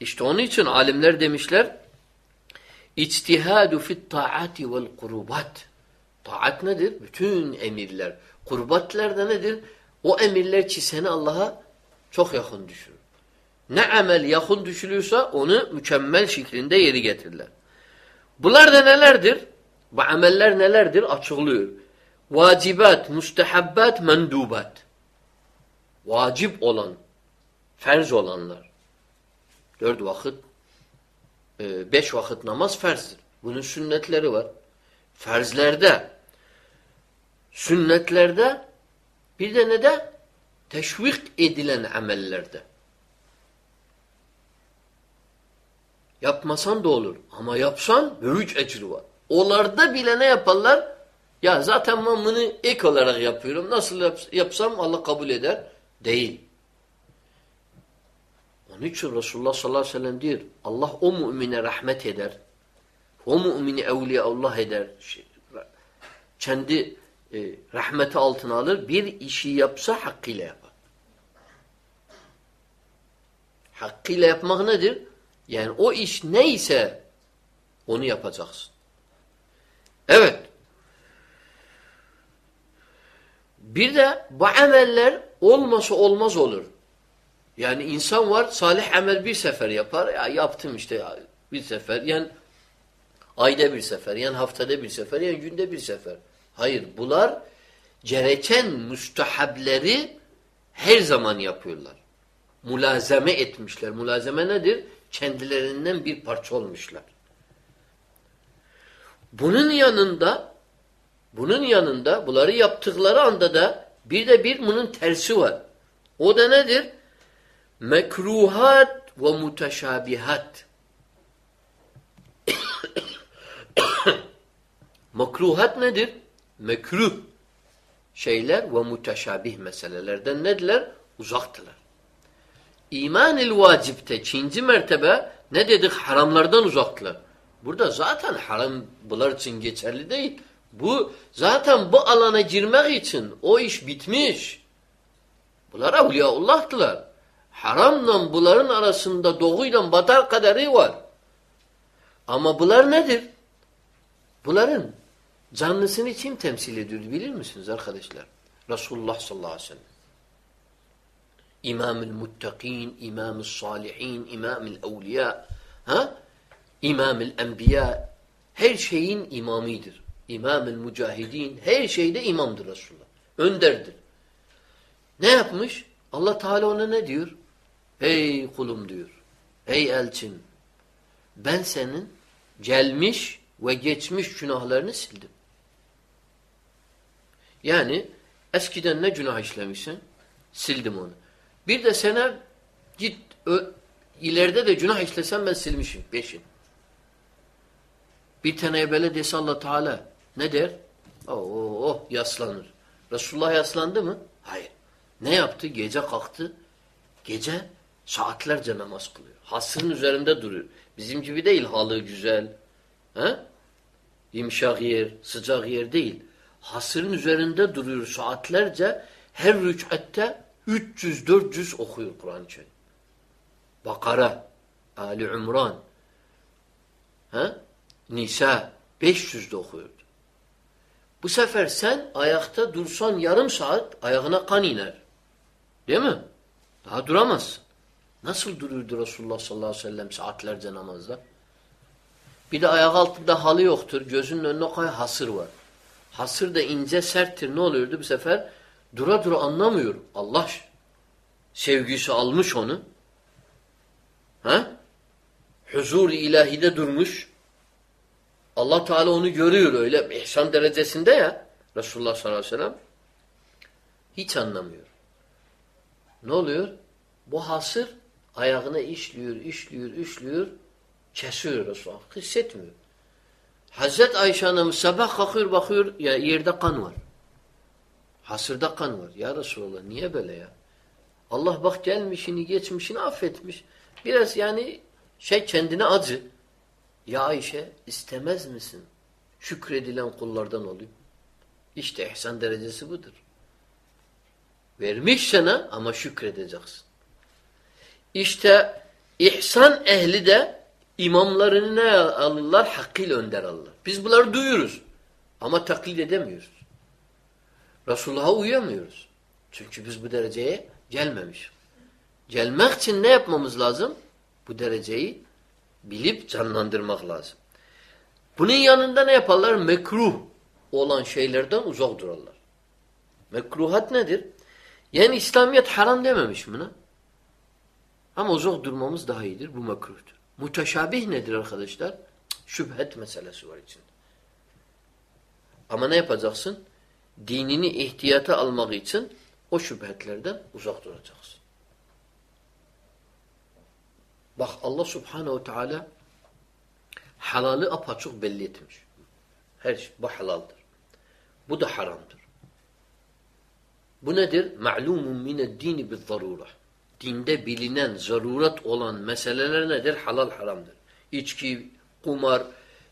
[SPEAKER 1] İşte onun için alimler demişler İçtihadu fit taati vel kurubat. Taat nedir? Bütün emirler. Kurbatlar da nedir? O emirler ki seni Allah'a çok yakın düşürür. Ne amel yakın düşürüyorsa onu mükemmel şeklinde yeri getirirler. Bunlar da nelerdir? Bu ameller nelerdir? Açıklıyor. Vacibat, müstehabbat, mendubat. Vacip olan, ferz olanlar. Dört vakit, e, beş vakit namaz ferzdir. Bunun sünnetleri var. Ferzlerde, sünnetlerde, bir de ne de? Teşvik edilen amellerde. Yapmasan da olur. Ama yapsan büyük ecri var. Onlarda bile ne yaparlar? Ya zaten ben bunu ek olarak yapıyorum. Nasıl yap- yapsam Allah kabul eder. Değil. Onun için Resulullah sallallahu aleyhi ve sellem diyor. Allah o mümine rahmet eder. O mümini evliya Allah eder. Şey, Kendi e, rahmeti altına alır. Bir işi yapsa hakkıyla yapar. Hakkıyla yapmak nedir? Yani o iş neyse onu yapacaksın. Evet. Bir de bu ameller olmasa olmaz olur. Yani insan var salih amel bir sefer yapar. Ya yaptım işte bir sefer. Yani ayda bir sefer. Yani haftada bir sefer. Yani günde bir sefer. Hayır. Bunlar gereken müstehableri her zaman yapıyorlar. Mulazeme etmişler. Mulazeme nedir? Kendilerinden bir parça olmuşlar. Bunun yanında bunun yanında bunları yaptıkları anda da bir de bir bunun tersi var. O da nedir? Mekruhat ve muteşabihat. Mekruhat nedir? Mekruh şeyler ve muteşabih meselelerden nedirler? Uzaktılar. İman-ı vacipte ikinci mertebe ne dedik? Haramlardan uzaktılar. Burada zaten haram bunlar için geçerli değil. Bu zaten bu alana girmek için o iş bitmiş. Bunlar Evliyaullah'tılar. Haramla bunların arasında doğuyla batar kaderi var. Ama bunlar nedir? Bunların canlısını kim temsil ediyor bilir misiniz arkadaşlar? Resulullah sallallahu aleyhi ve sellem. İmamül muttakin, imamül salihin, imamül evliya, ha? imamül enbiya, her şeyin imamidir. İmamül mücahidin, her şeyde imamdır Resulullah. Önderdir. Ne yapmış? Allah Teala ona ne diyor? Ey kulum diyor. Ey elçin. Ben senin gelmiş ve geçmiş günahlarını sildim. Yani eskiden ne günah işlemişsin? Sildim onu. Bir de sana git ö, ileride de günah işlesen ben silmişim. Beşin. Bir tane böyle dese allah Teala ne der? Oh, oh yaslanır. Resulullah yaslandı mı? Hayır. Ne yaptı? Gece kalktı. Gece saatlerce namaz kılıyor. Hasırın üzerinde duruyor. Bizim gibi değil halı güzel. He? Yumuşak yer, sıcak yer değil. Hasırın üzerinde duruyor saatlerce. Her rük'ette 300-400 okuyor Kur'an-ı Kerim. Bakara, Ali Umran, he? Nisa 500 de okuyordu. Bu sefer sen ayakta dursan yarım saat ayağına kan iner. Değil mi? Daha duramazsın. Nasıl duruyordu Resulullah sallallahu aleyhi ve sellem saatlerce namazda? Bir de ayak altında halı yoktur. Gözünün önüne koy hasır var. Hasır da ince serttir. Ne oluyordu bu sefer? Dura dura anlamıyor. Allah sevgisi almış onu. Ha? Huzur-i ilahide durmuş. Allah Teala onu görüyor öyle. ihsan derecesinde ya. Resulullah sallallahu aleyhi ve sellem. Hiç anlamıyor. Ne oluyor? Bu hasır ayağına işliyor, işliyor, işliyor. Kesiyor Resulullah. Hissetmiyor. Hazret Ayşe sabah kalkıyor bakıyor ya yerde kan var. Hasırda kan var. Ya Resulallah niye böyle ya? Allah bak gelmişini geçmişini affetmiş. Biraz yani şey kendine acı. Ya Ayşe istemez misin? Şükredilen kullardan olayım. İşte ihsan derecesi budur. Vermiş sana ama şükredeceksin. İşte ihsan ehli de imamlarını ne alırlar? Hakkıyla önder alırlar. Biz bunları duyuyoruz. Ama taklit edemiyoruz. Resulullah'a uyamıyoruz. Çünkü biz bu dereceye gelmemiş. Gelmek için ne yapmamız lazım? Bu dereceyi bilip canlandırmak lazım. Bunun yanında ne yaparlar? Mekruh olan şeylerden uzak durarlar. Mekruhat nedir? Yani İslamiyet haram dememiş buna. Ama uzak durmamız daha iyidir. Bu mekruhtur. Muteşabih nedir arkadaşlar? Şüphet meselesi var içinde. Ama ne yapacaksın? Dinini ihtiyata almak için o şüphetlerden uzak duracaksın. Bak Allah subhanehu teala halalı apaçık belli etmiş. Her şey bu halaldır. Bu da haramdır. Bu nedir? Ma'lumun mined dini bil zarura. Dinde bilinen, zaruret olan meseleler nedir? Halal haramdır. İçki, kumar,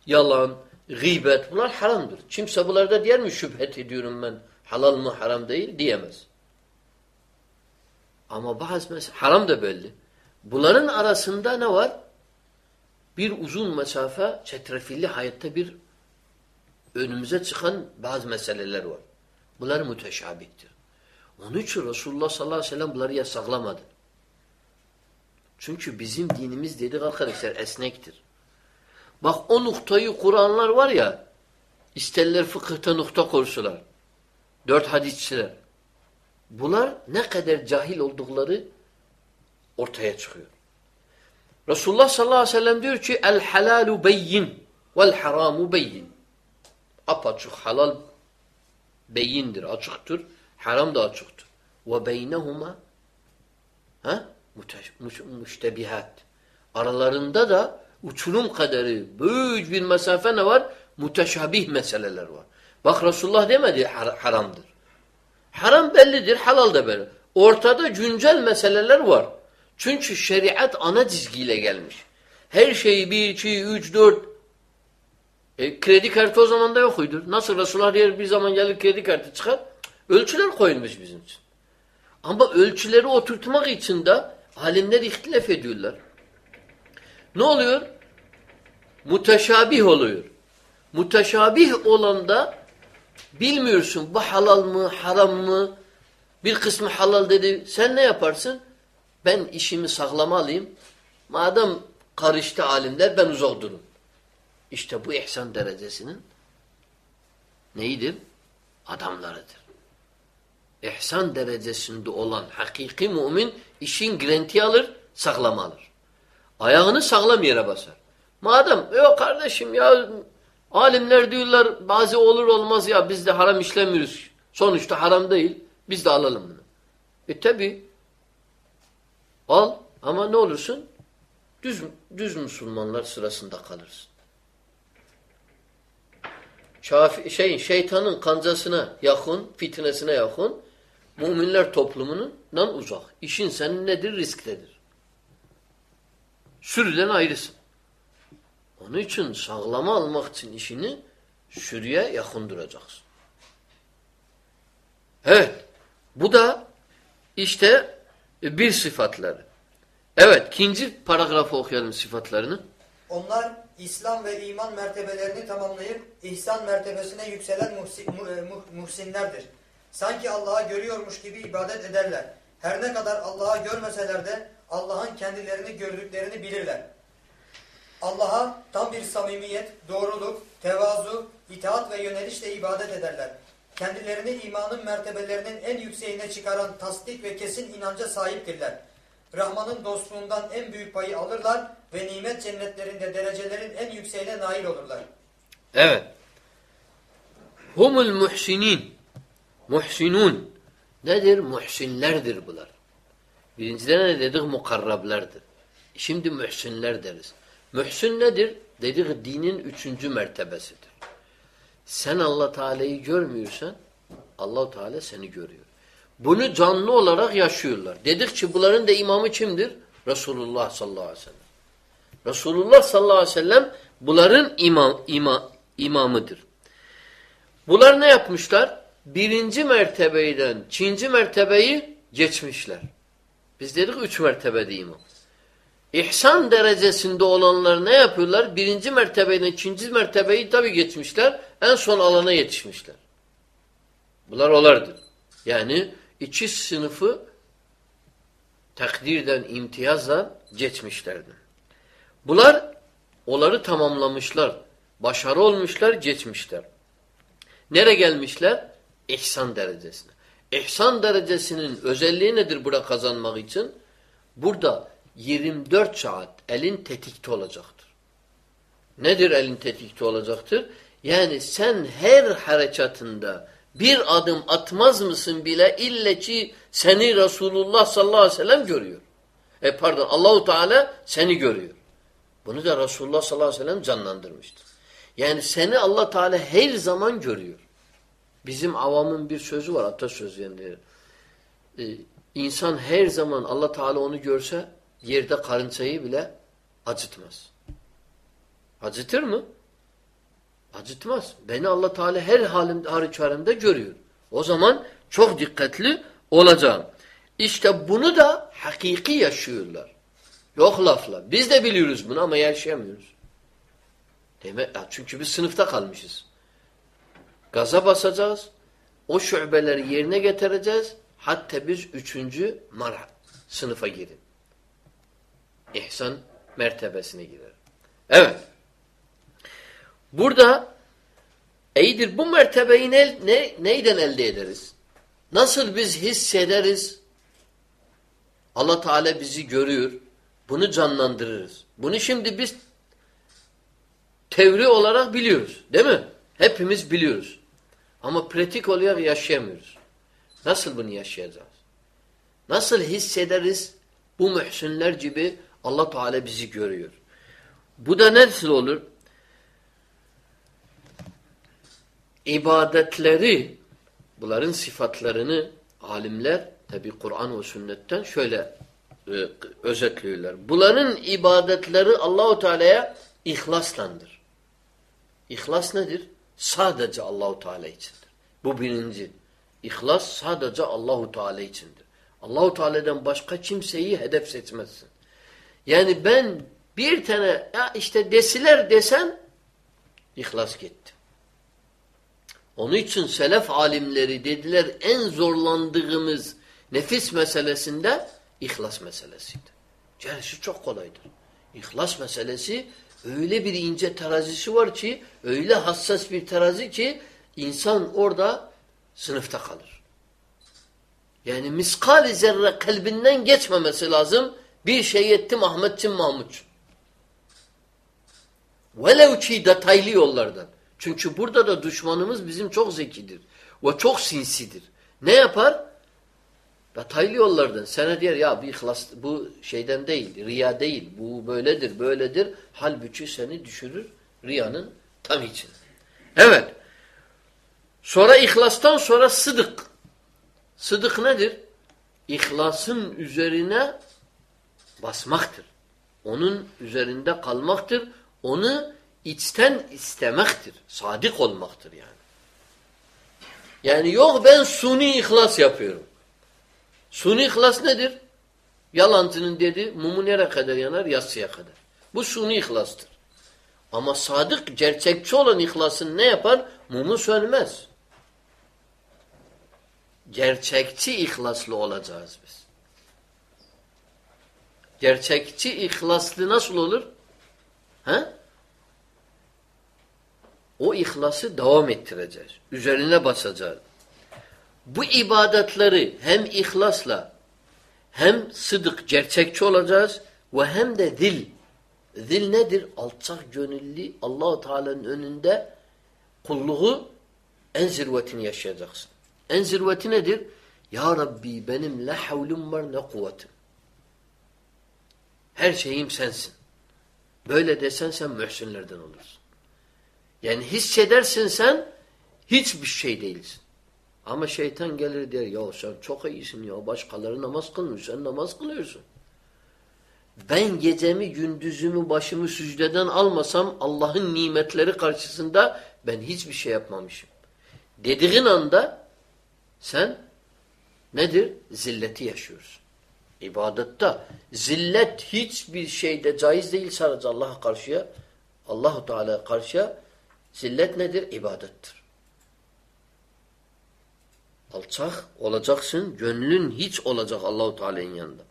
[SPEAKER 1] yalan, gıybet bunlar haramdır. Kimse bunlarda diyer mi şüphet ediyorum ben halal mı haram değil diyemez. Ama bazı mesela haram da belli. Bunların arasında ne var? Bir uzun mesafe çetrefilli hayatta bir önümüze çıkan bazı meseleler var. Bunlar müteşabihtir. Onun için Resulullah sallallahu aleyhi ve sellem bunları yasaklamadı. Çünkü bizim dinimiz dedik arkadaşlar esnektir. Bak o noktayı Kur'anlar var ya isterler fıkıhta nokta korusular. Dört hadisçiler. Bunlar ne kadar cahil oldukları ortaya çıkıyor. Resulullah sallallahu aleyhi ve sellem diyor ki el halalu beyyin vel haramu beyyin. Apaçık halal beyindir, açıktır. Haram da açıktır. Ve beynehuma ha? Müştebihat. Aralarında da uçurum kadarı büyük bir mesafe ne var? Muteşabih meseleler var. Bak Resulullah demedi har haramdır. Haram bellidir, halal da belli. Ortada güncel meseleler var. Çünkü şeriat ana çizgiyle gelmiş. Her şeyi bir, iki, üç, dört. E, kredi kartı o zaman da yokuydur. Nasıl Resulullah diyor bir zaman gelir kredi kartı çıkar. Ölçüler koyulmuş bizim için. Ama ölçüleri oturtmak için de alimler ihtilaf ediyorlar. Ne oluyor? Muteşabih oluyor. Muteşabih olanda bilmiyorsun bu halal mı, haram mı? Bir kısmı halal dedi. Sen ne yaparsın? Ben işimi saklama alayım. Madem karıştı alimler ben uzak durun. İşte bu ihsan derecesinin neyidir? Adamlarıdır. İhsan derecesinde olan hakiki mümin işin girenti alır, saklama alır. Ayağını sağlam yere basar. Madem yok kardeşim ya alimler diyorlar bazı olur olmaz ya biz de haram işlemiyoruz. Sonuçta haram değil. Biz de alalım bunu. E tabi al ama ne olursun? Düz, düz Müslümanlar sırasında kalırsın. Şafi, şeyin, şeytanın kancasına yakın, fitnesine yakın, müminler toplumundan uzak. İşin senin nedir? Risktedir. Sürüden ayrısın. Onun için sağlama almak için işini sürüye yakın duracaksın. Evet. Bu da işte bir sıfatları. Evet. ikinci paragrafı okuyalım sıfatlarını.
[SPEAKER 2] Onlar İslam ve iman mertebelerini tamamlayıp ihsan mertebesine yükselen muhsinlerdir. Sanki Allah'a görüyormuş gibi ibadet ederler. Her ne kadar Allah'a görmeseler de Allah'ın kendilerini gördüklerini bilirler. Allah'a tam bir samimiyet, doğruluk, tevazu, itaat ve yönelişle ibadet ederler. Kendilerini imanın mertebelerinin en yükseğine çıkaran tasdik ve kesin inanca sahiptirler. Rahman'ın dostluğundan en büyük payı alırlar ve nimet cennetlerinde derecelerin en yükseğine nail olurlar.
[SPEAKER 1] Evet. Humul muhsinin. Muhsinun. Nedir? Muhsinlerdir bunlar. Birincide ne dedik? Mukarrablardır. Şimdi muhsinler deriz. Muhsin nedir? Dedik dinin üçüncü mertebesidir. Sen Allah Teala'yı görmüyorsan allah Teala seni görüyor. Bunu canlı olarak yaşıyorlar. Dedik ki bunların da imamı kimdir? Resulullah sallallahu aleyhi ve sellem. Resulullah sallallahu aleyhi ve sellem bunların imam, ima, imamıdır. Bunlar ne yapmışlar? Birinci mertebeyden ikinci mertebeyi geçmişler. Biz dedik üç mertebede imam. İhsan derecesinde olanlar ne yapıyorlar? Birinci mertebeden ikinci mertebeyi tabi geçmişler. En son alana yetişmişler. Bunlar olardır. Yani iki sınıfı takdirden, imtiyazla geçmişlerdi. Bunlar onları tamamlamışlar. Başarı olmuşlar, geçmişler. Nere gelmişler? İhsan derecesine. İhsan derecesinin özelliği nedir burada kazanmak için? Burada 24 saat elin tetikte olacaktır. Nedir elin tetikte olacaktır? Yani sen her harekatında bir adım atmaz mısın bile ille ki seni Resulullah sallallahu aleyhi ve sellem görüyor. E pardon Allahu Teala seni görüyor. Bunu da Resulullah sallallahu aleyhi ve sellem canlandırmıştır. Yani seni Allah Teala her zaman görüyor. Bizim avamın bir sözü var atasözü yani. Ee, insan her zaman Allah Teala onu görse yerde karınçayı bile acıtmaz. Acıtır mı? Acıtmaz. Beni Allah Teala her halimde, hariçhalimde görüyor. O zaman çok dikkatli olacağım. İşte bunu da hakiki yaşıyorlar. Yok lafla. Biz de biliyoruz bunu ama yaşayamıyoruz. Demek, çünkü biz sınıfta kalmışız. Gaza basacağız. O şubeleri yerine getireceğiz. Hatta biz üçüncü mara sınıfa girin. İhsan mertebesine girer. Evet. Burada iyidir bu mertebeyi ne, ne, neyden elde ederiz? Nasıl biz hissederiz? Allah Teala bizi görüyor. Bunu canlandırırız. Bunu şimdi biz teori olarak biliyoruz. Değil mi? Hepimiz biliyoruz. Ama pratik olarak yaşayamıyoruz. Nasıl bunu yaşayacağız? Nasıl hissederiz? Bu mühsünler gibi Allah Teala bizi görüyor. Bu da nasıl olur? İbadetleri, bunların sıfatlarını alimler tabi Kur'an ve sünnetten şöyle e, özetliyorlar. Bunların ibadetleri Allahu Teala'ya ihlaslandır. İhlas nedir? Sadece Allahu Teala içindir. Bu birinci. İhlas sadece Allahu Teala içindir. Allahu Teala'dan başka kimseyi hedef seçmezsin. Yani ben bir tane ya işte desiler desen ihlas gitti. Onun için selef alimleri dediler en zorlandığımız nefis meselesinde ihlas meselesiydi. Gerisi çok kolaydır. İhlas meselesi öyle bir ince terazisi var ki öyle hassas bir terazi ki insan orada sınıfta kalır. Yani miskal zerre kalbinden geçmemesi lazım. Bir şey etti Ahmetçin Mahmutçun. Velev ki detaylı yollardan. Çünkü burada da düşmanımız bizim çok zekidir. Ve çok sinsidir. Ne yapar? Detaylı yollardan. Sana diyor ya bir ihlas, bu şeyden değil, riya değil, bu böyledir, böyledir. Halbuki seni düşürür riyanın tam için. Evet. Sonra ihlastan sonra sıdık. Sıdık nedir? İhlasın üzerine basmaktır. Onun üzerinde kalmaktır. Onu içten istemektir. Sadık olmaktır yani. Yani yok ben suni ihlas yapıyorum. Suni ihlas nedir? Yalancının dedi mumu nereye kadar yanar? Yatsıya kadar. Bu suni ihlastır. Ama sadık, gerçekçi olan ihlasın ne yapar? Mumu sönmez. Gerçekçi ihlaslı olacağız biz. Gerçekçi ihlaslı nasıl olur? He? O ihlası devam ettireceğiz. Üzerine basacağız. Bu ibadetleri hem ihlasla hem sıdık, gerçekçi olacağız ve hem de dil. Dil nedir? Alçak gönüllü Allahu Teala'nın önünde kulluğu en zirvetini yaşayacaksın. En zirveti nedir? Ya Rabbi benim ne havlum var ne kuvvetim. Her şeyim sensin. Böyle desen sen mühsinlerden olursun. Yani hissedersin sen hiçbir şey değilsin. Ama şeytan gelir der ya sen çok iyisin ya başkaları namaz kılmıyor sen namaz kılıyorsun. Ben gecemi gündüzümü başımı sücdeden almasam Allah'ın nimetleri karşısında ben hiçbir şey yapmamışım. Dediğin anda sen nedir? Zilleti yaşıyorsun. İbadette zillet hiçbir şeyde caiz değil sadece Allah'a karşıya Allahu Teala'ya karşıya zillet nedir? İbadettir. Alçak olacaksın, gönlün hiç olacak Allahu Teala'nın yanında.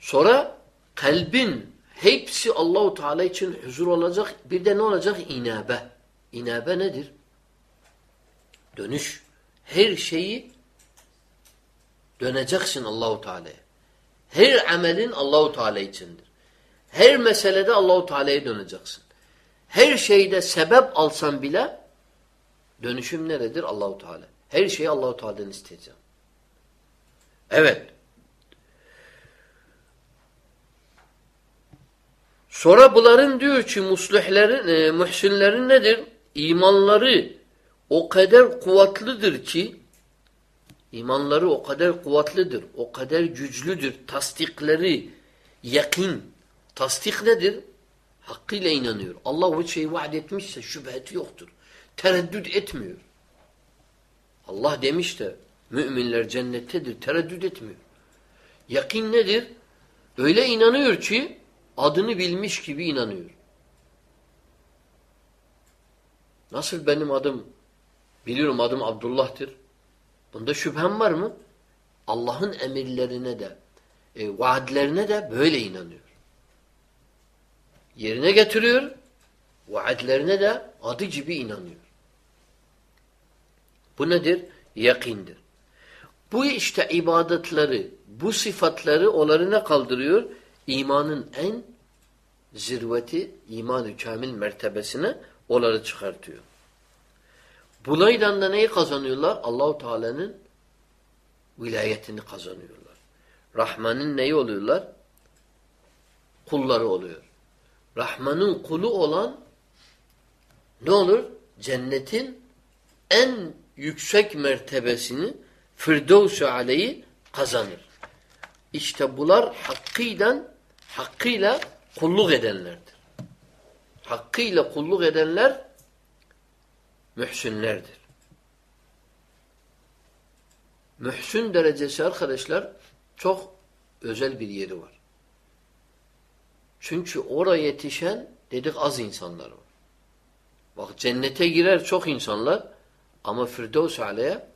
[SPEAKER 1] Sonra kalbin hepsi Allahu Teala için huzur olacak. Bir de ne olacak? İnabe. İnabe nedir? Dönüş. Her şeyi döneceksin Allahu Teala'ya. Her amelin Allahu Teala içindir. Her meselede Allahu Teala'ya döneceksin. Her şeyde sebep alsan bile dönüşüm neredir? Allahu Teala. Her şeyi Allahu Teala'dan isteyeceğim. Evet. Sonra bunların diyor ki muslihlerin, e, muhsinlerin nedir? imanları o kadar kuvvetlidir ki imanları o kadar kuvvetlidir, o kadar güçlüdür. Tasdikleri yakin. Tasdik nedir? Hakkıyla inanıyor. Allah o şeyi vaat etmişse şüpheti yoktur. Tereddüt etmiyor. Allah demiş de müminler cennettedir. Tereddüt etmiyor. Yakin nedir? Öyle inanıyor ki adını bilmiş gibi inanıyor. Nasıl benim adım biliyorum adım Abdullah'tır. Bunda şüphem var mı? Allah'ın emirlerine de e, vaadlerine de böyle inanıyor. Yerine getiriyor. Vaadlerine de adı gibi inanıyor. Bu nedir? Yakindir. Bu işte ibadetleri, bu sıfatları onları ne kaldırıyor? İmanın en zirveti, iman-ı kamil mertebesine onları çıkartıyor. Bulaydan da neyi kazanıyorlar? Allahu Teala'nın vilayetini kazanıyorlar. Rahman'ın neyi oluyorlar? Kulları oluyor. Rahman'ın kulu olan ne olur? Cennetin en yüksek mertebesini Firdevs-i Aleyhi kazanır. İşte bunlar hakkıyla hakkıyla kulluk edenlerdir. Hakkıyla kulluk edenler mühsünlerdir. Mühsün derecesi arkadaşlar çok özel bir yeri var. Çünkü oraya yetişen dedik az insanlar var. Bak cennete girer çok insanlar ama Firdevs aleye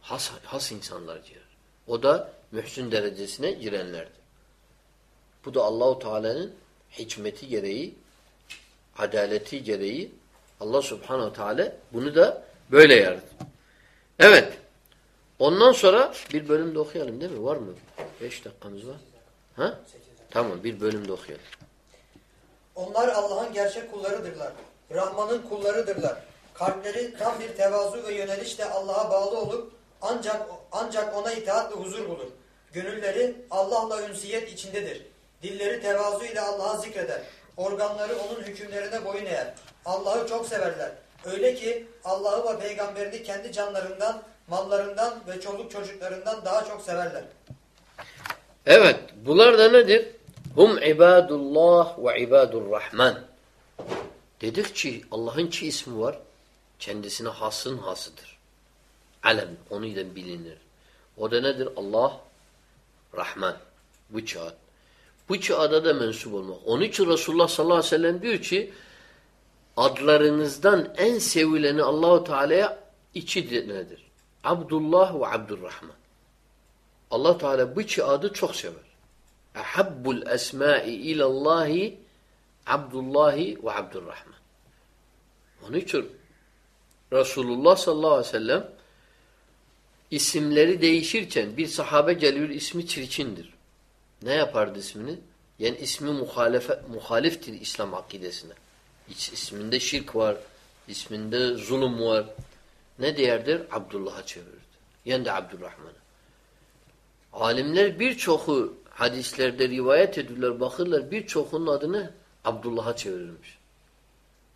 [SPEAKER 1] has, has insanlar girer. O da mühsün derecesine girenlerdir. Bu da Allahu Teala'nın hikmeti gereği, adaleti gereği Allah Subhanahu Teala bunu da böyle yarattı. Evet. Ondan sonra bir bölüm de okuyalım değil mi? Var mı? Beş dakikamız var. Ha? Tamam bir bölüm de okuyalım.
[SPEAKER 2] Onlar Allah'ın gerçek kullarıdırlar. Rahman'ın kullarıdırlar. Kalpleri tam bir tevazu ve yönelişle Allah'a bağlı olup ancak ancak ona itaat ve huzur bulur. Gönülleri Allah'la ünsiyet içindedir. Dilleri tevazu ile Allah'a zikreder. Organları onun hükümlerine boyun eğer. Allah'ı çok severler. Öyle ki Allah'ı ve peygamberini kendi canlarından, mallarından ve çoluk çocuklarından daha çok severler.
[SPEAKER 1] Evet, bunlar da nedir? Hum ibadullah ve ibadur rahman. Dedik ki Allah'ın ki ismi var. Kendisine hasın hasıdır. Alem, onu da bilinir. O da nedir? Allah, Rahman. Bu çağat. Bu çağda da mensup olmak. Onun için Resulullah sallallahu aleyhi ve sellem diyor ki adlarınızdan en sevileni Allahu Teala'ya içi nedir? Abdullah ve Abdurrahman. Allah Teala bu iki adı çok sever. Ehabbul esma'i ilallahi Abdullahi ve Abdurrahman. Onun için Resulullah sallallahu aleyhi ve sellem isimleri değişirken bir sahabe geliyor ismi çirkindir. Ne yapardı ismini? Yani ismi muhalefe, muhaliftir İslam akidesine. İç, isminde şirk var, isminde zulüm var. Ne derdir? Abdullah'a çevirirdi. Yani de Abdurrahman'a. Alimler birçoku hadislerde rivayet ediyorlar, bakırlar birçokunun adını Abdullah'a çevirilmiş.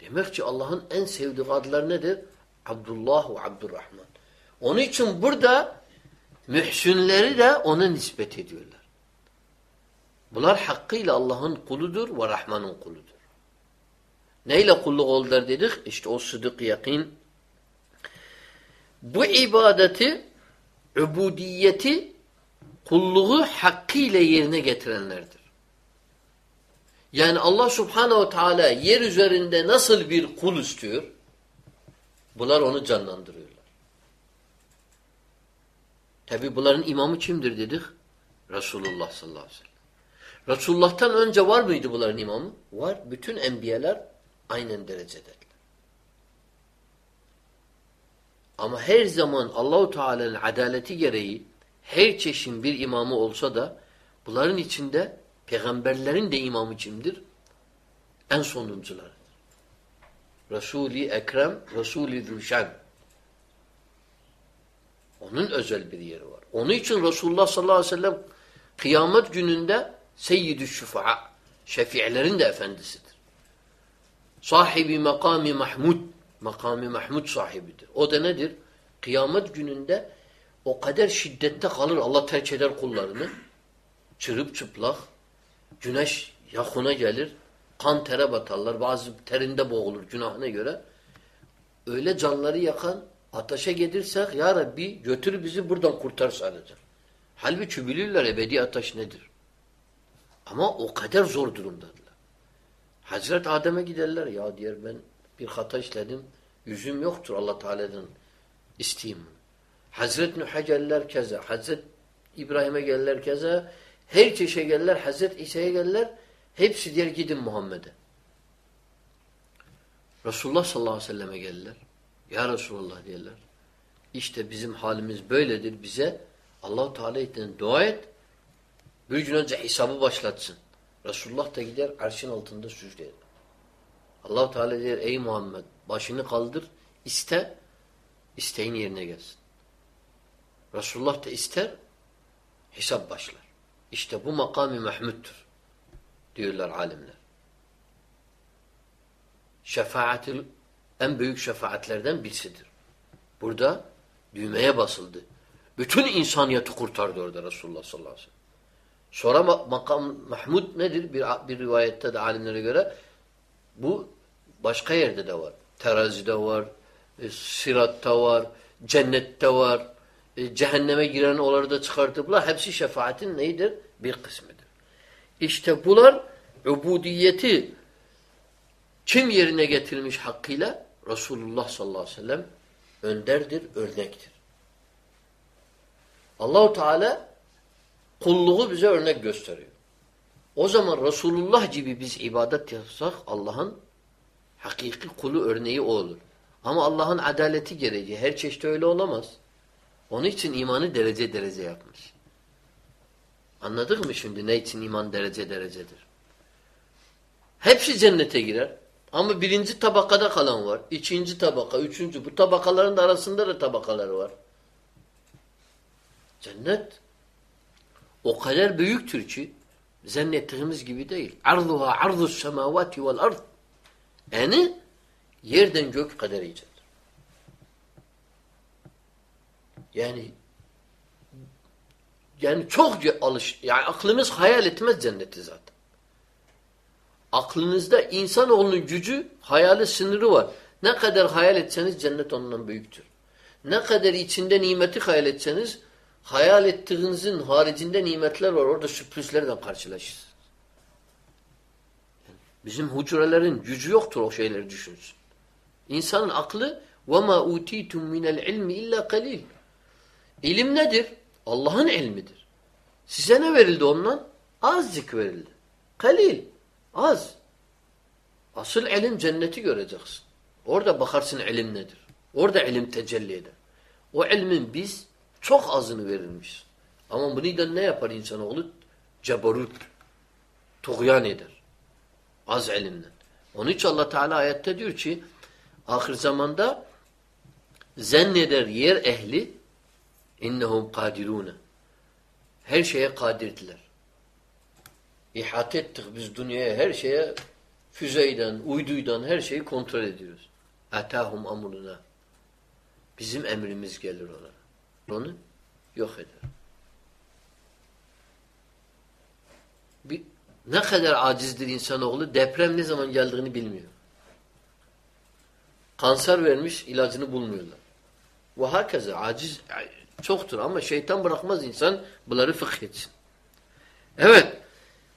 [SPEAKER 1] Demek ki Allah'ın en sevdiği adlar nedir? Abdullah ve Abdurrahman. Onun için burada mühsünleri de ona nispet ediyorlar. Bunlar hakkıyla Allah'ın kuludur ve Rahman'ın kuludur. Neyle kulluk oldular dedik? İşte o sıdık yakin. Bu ibadeti, ubudiyeti, kulluğu hakkıyla yerine getirenlerdir. Yani Allah subhanehu teala yer üzerinde nasıl bir kul istiyor? Bunlar onu canlandırıyorlar. Tabi bunların imamı kimdir dedik? Resulullah sallallahu aleyhi ve sellem. Resulullah'tan önce var mıydı bunların imamı? Var. Bütün enbiyeler aynen derecedeler. Ama her zaman Allahu Teala'nın adaleti gereği her çeşin bir imamı olsa da bunların içinde peygamberlerin de imamı kimdir? En sonuncularıdır. Resul-i Ekrem, Resul-i Zülşan. Onun özel bir yeri var. Onun için Resulullah sallallahu aleyhi ve sellem kıyamet gününde seyyid-i şufa'a, şefi'lerin de efendisidir. Sahibi makami mahmud, Makamı Mahmud sahibidir. O da nedir? Kıyamet gününde o kadar şiddette kalır Allah terk eder kullarını. Çırıp çıplak. Güneş yakuna gelir. Kan tere batarlar. Bazı terinde boğulur günahına göre. Öyle canları yakan ateşe gelirsek ya Rabbi götür bizi buradan kurtar sadece. Halbuki bilirler ebedi ateş nedir. Ama o kadar zor durumdadılar. Hazret Adem'e giderler ya diyor ben bir hata işledim. Yüzüm yoktur Allah Teala'dan isteyeyim. Hazret Nuh'a gelirler keza. Hazret İbrahim'e gelirler keza. Her çeşe gelirler. Hazret İsa'ya gelirler. Hepsi diyor gidin Muhammed'e. Resulullah sallallahu aleyhi ve selleme gelirler. Ya Resulullah diyorlar. İşte bizim halimiz böyledir. Bize Allah-u Teala'dan dua et. Bir gün önce hesabı başlatsın. Resulullah da gider arşın altında süzgelir. Allah-u Teala diyor ey Muhammed başını kaldır iste isteğin yerine gelsin. Resulullah da ister hesap başlar. İşte bu makamı Mahmud'dur diyorlar alimler. Şefaatil en büyük şefaatlerden birisidir. Burada düğmeye basıldı. Bütün insaniyeti kurtardı orada Resulullah sallallahu aleyhi ve sellem. Sonra makam Mahmud nedir? Bir, bir rivayette de alimlere göre bu başka yerde de var. Terazide var, e, siratta var, cennette var, e, cehenneme giren onları da çıkartıplar. Hepsi şefaatin neydir? Bir kısmıdır. İşte bunlar ubudiyeti kim yerine getirmiş hakkıyla? Resulullah sallallahu aleyhi ve sellem önderdir, örnektir. Allahu Teala kulluğu bize örnek gösteriyor. O zaman Resulullah gibi biz ibadet yapsak Allah'ın hakiki kulu örneği o olur. Ama Allah'ın adaleti gereği her çeşit öyle olamaz. Onun için imanı derece derece yapmış. Anladık mı şimdi ne için iman derece derecedir? Hepsi cennete girer. Ama birinci tabakada kalan var. ikinci tabaka, üçüncü. Bu tabakaların da arasında da tabakaları var. Cennet o kadar büyüktür ki zannettiğimiz gibi değil. Arduha ardus semavati vel ard. Eni yerden gök kadar iyicedir. Yani yani çok alış yani aklımız hayal etmez cenneti zaten. Aklınızda insanoğlunun gücü, hayali sınırı var. Ne kadar hayal etseniz cennet ondan büyüktür. Ne kadar içinde nimeti hayal etseniz hayal ettiğinizin haricinde nimetler var. Orada sürprizlerle karşılaşırsınız. Bizim hucrelerin gücü yoktur o şeyleri düşünsün. İnsanın aklı وَمَا اُوتِيتُمْ مِنَ الْعِلْمِ اِلَّا قَلِيلٌ İlim nedir? Allah'ın ilmidir. Size ne verildi ondan? Azıcık verildi. Kalil. Az. Asıl ilim cenneti göreceksin. Orada bakarsın ilim nedir. Orada ilim tecelli eder. O ilmin biz çok azını verilmiş. Ama bunu da ne yapar insanoğlu? Cebarut. Tuğyan eder. Az ilimden. Onun için Allah Teala ayette diyor ki ahir zamanda zanneder yer ehli innehum kadirune. Her şeye kadirdiler. İhat ettik biz dünyaya her şeye füzeyden, uyduydan her şeyi kontrol ediyoruz. Etahum amruna. Bizim emrimiz gelir ona. Onu yok eder. Bir, ne kadar acizdir insanoğlu deprem ne zaman geldiğini bilmiyor. Kanser vermiş ilacını bulmuyorlar. Ve herkese aciz çoktur ama şeytan bırakmaz insan bunları fıkh etsin. Evet.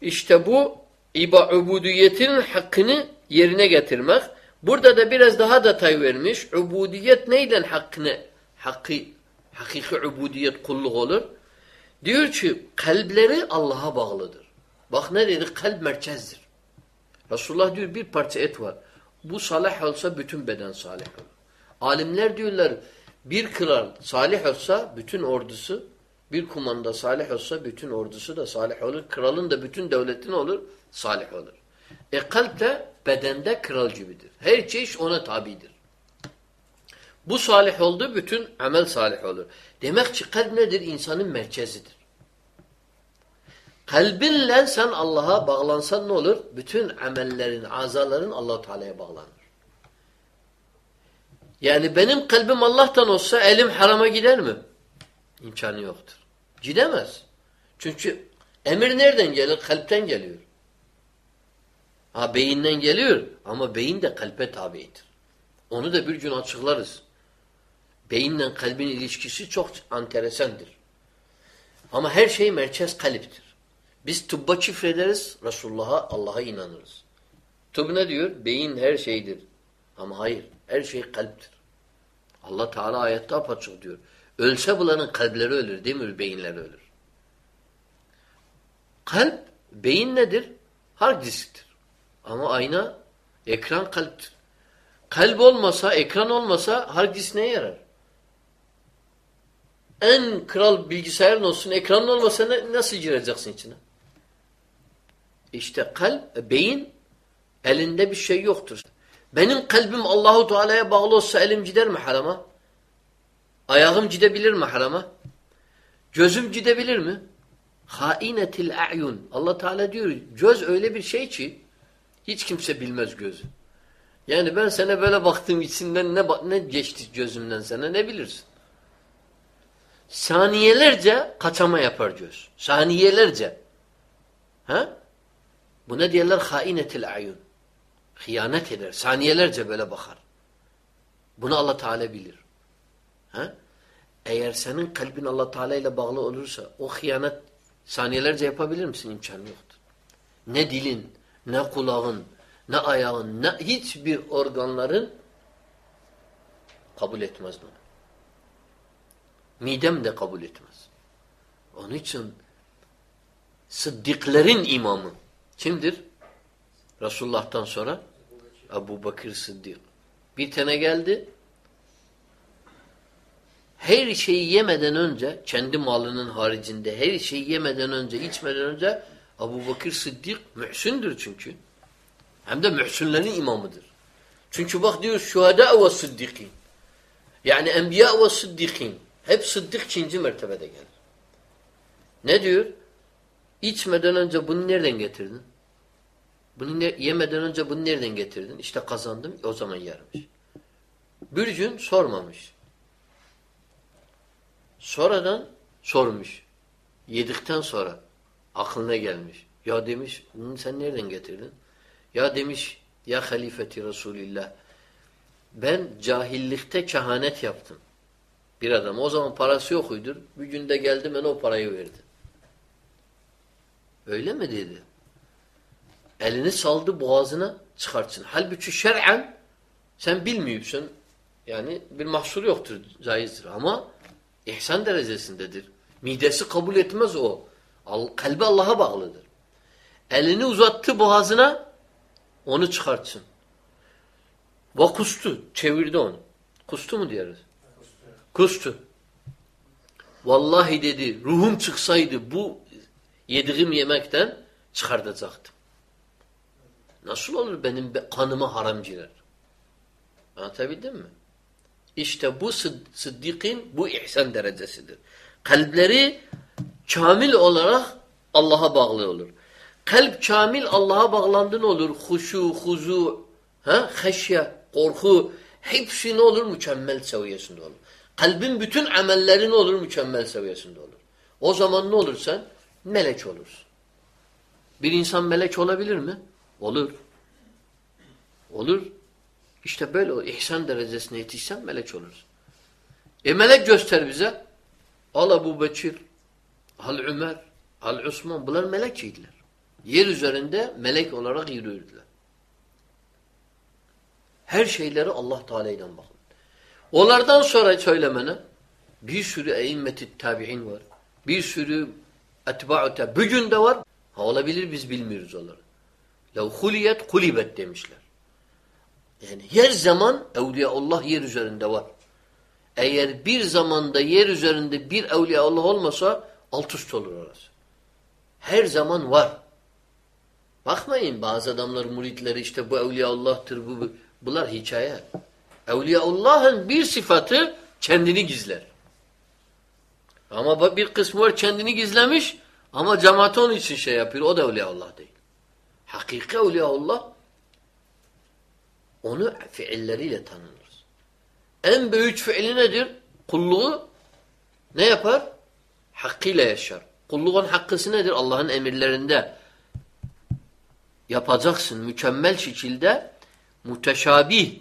[SPEAKER 1] İşte bu iba ubudiyetin hakkını yerine getirmek. Burada da biraz daha detay vermiş. Ubudiyet neyden hakkını hakkı hakiki ubudiyet kulluk olur? Diyor ki kalpleri Allah'a bağlıdır. Bak ne dedi? Kalp merkezdir. Resulullah diyor bir parça et var. Bu salih olsa bütün beden salih olur. Alimler diyorlar bir kral salih olsa bütün ordusu, bir kumanda salih olsa bütün ordusu da salih olur. Kralın da bütün devletin olur, salih olur. E kalp de bedende kral gibidir. Her çeşit ona tabidir. Bu salih oldu, bütün amel salih olur. Demek ki kalp nedir? İnsanın merkezidir. Kalbinle sen Allah'a bağlansan ne olur? Bütün amellerin, azaların Allah-u Teala'ya bağlanır. Yani benim kalbim Allah'tan olsa elim harama gider mi? İmkanı yoktur. Gidemez. Çünkü emir nereden gelir? Kalpten geliyor. Ha beyinden geliyor ama beyin de kalbe tabidir. Onu da bir gün açıklarız. Beyinle kalbin ilişkisi çok enteresandır. Ama her şey merkez kaliptir. Biz tıbba çifrederiz, Resulullah'a, Allah'a inanırız. Tıbb ne diyor? Beyin her şeydir. Ama hayır, her şey kalptir. Allah Teala ayette apaçık diyor. Ölse bulanın kalpleri ölür, değil mi? Beyinleri ölür. Kalp, beyin nedir? Hard disktir. Ama ayna, ekran kalptir. Kalp olmasa, ekran olmasa hard disk neye yarar? En kral bilgisayarın olsun, ekranın olmasa ne, nasıl gireceksin içine? İşte kalp, beyin elinde bir şey yoktur. Benim kalbim Allahu Teala'ya bağlı olsa elim gider mi harama? Ayağım gidebilir mi harama? Gözüm gidebilir mi? Hainetil a'yun. Allah Teala diyor, göz öyle bir şey ki hiç kimse bilmez gözü. Yani ben sana böyle baktığım içinden ne ne geçti gözümden sana ne bilirsin? Saniyelerce kaçama yapar göz. Saniyelerce. Ha? Buna diyorlar hainetil ayun. Hıyanet eder. Saniyelerce böyle bakar. Bunu Allah Teala bilir. Ha? Eğer senin kalbin Allah Teala ile bağlı olursa o hıyanet saniyelerce yapabilir misin? İmkanı yoktur. Ne dilin, ne kulağın, ne ayağın, ne hiçbir organların kabul etmez bunu. Midem de kabul etmez. Onun için sıddıkların imamı kimdir? Resulullah'tan sonra Ebu Bakır Sıddık. Bir tane geldi. Her şeyi yemeden önce, kendi malının haricinde her şeyi yemeden önce, içmeden önce Ebu Bakır Sıddık mühsündür çünkü. Hem de mühsünlerin imamıdır. Çünkü bak diyor şuhada ve sıddikin. Yani enbiya ve sıddikin. Hep sıddık ikinci mertebede gelir. Ne diyor? İçmeden önce bunu nereden getirdin? Bunu ne, yemeden önce bunu nereden getirdin? İşte kazandım o zaman yermiş. Bir gün sormamış. Sonradan sormuş. Yedikten sonra aklına gelmiş. Ya demiş bunu sen nereden getirdin? Ya demiş ya halifeti Resulillah ben cahillikte kehanet yaptım. Bir adam. O zaman parası yokuydur. Bir günde geldi bana o parayı verdi. Öyle mi dedi? Elini saldı boğazına çıkartsın. Halbuki şer'en sen bilmiyorsun. Yani bir mahsur yoktur, caizdir. Ama ihsan derecesindedir. Midesi kabul etmez o. Kalbi Allah'a bağlıdır. Elini uzattı boğazına onu çıkartsın. Ve kustu. Çevirdi onu. Kustu mu diyoruz? Kustu. Vallahi dedi ruhum çıksaydı bu yediğim yemekten çıkartacaktım. Nasıl olur benim kanıma haram girer? Anlatabildim mi? İşte bu sıddıkın bu ihsan derecesidir. Kalpleri kamil olarak Allah'a bağlı olur. Kalp kamil Allah'a bağlandığın olur. Huşu, huzu, ha, haşye, korku hepsi ne olur? Mükemmel seviyesinde olur. Kalbin bütün amelleri ne olur? Mükemmel seviyesinde olur. O zaman ne olursan melek olursun. Bir insan melek olabilir mi? Olur. Olur. İşte böyle o ihsan derecesine yetişsen melek olursun. E melek göster bize. Al Ebu Bekir, al Ömer, al Osman. Bunlar melekçiydiler. Yer üzerinde melek olarak yürürdüler. Her şeyleri Allah Teala'dan bakın. Onlardan sonra söylemene bir sürü eimmet tabi'in var. Bir sürü etba'u Bugün de var. Ha olabilir biz bilmiyoruz onları. Lev huliyet kulibet demişler. Yani her zaman Evliyaullah yer üzerinde var. Eğer bir zamanda yer üzerinde bir Evliyaullah olmasa alt üst olur orası. Her zaman var. Bakmayın bazı adamlar muritleri işte bu Evliyaullah'tır bu, bu. Bunlar hikaye. Evliyaullah'ın bir sıfatı kendini gizler. Ama bir kısmı var kendini gizlemiş ama cemaat onun için şey yapıyor. O da Evliyaullah değil. Hakiki Evliyaullah onu fiilleriyle tanınır. En büyük fiili nedir? Kulluğu ne yapar? Hakkıyla yaşar. Kulluğun hakkısı nedir? Allah'ın emirlerinde yapacaksın mükemmel şekilde müteşabih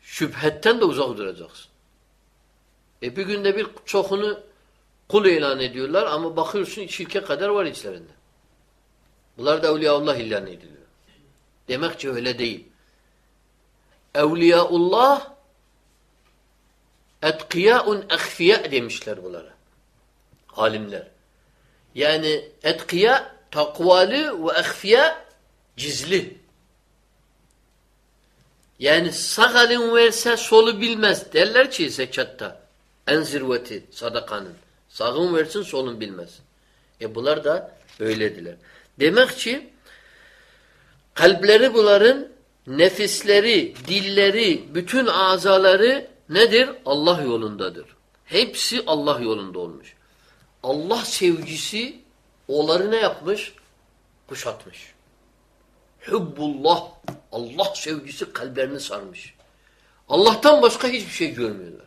[SPEAKER 1] şüphetten de uzak duracaksın. E bir günde bir çokunu kul ilan ediyorlar ama bakıyorsun şirke kadar var içlerinde. Bunlar da Evliyaullah ilan ediliyor. Demek ki öyle değil. Evliyaullah etkiyâun ehfiyâ demişler bunlara. Alimler. Yani etkiya takvalı ve ehfiyâ gizli. Yani sağ elin verse solu bilmez. Derler ki zekatta. En zirveti sadakanın. Sağın versin solun bilmez. E bunlar da öylediler. Demek ki kalpleri bunların nefisleri, dilleri, bütün azaları nedir? Allah yolundadır. Hepsi Allah yolunda olmuş. Allah sevgisi onları ne yapmış? Kuşatmış. Hubbullah. Allah sevgisi kalplerini sarmış. Allah'tan başka hiçbir şey görmüyorlar.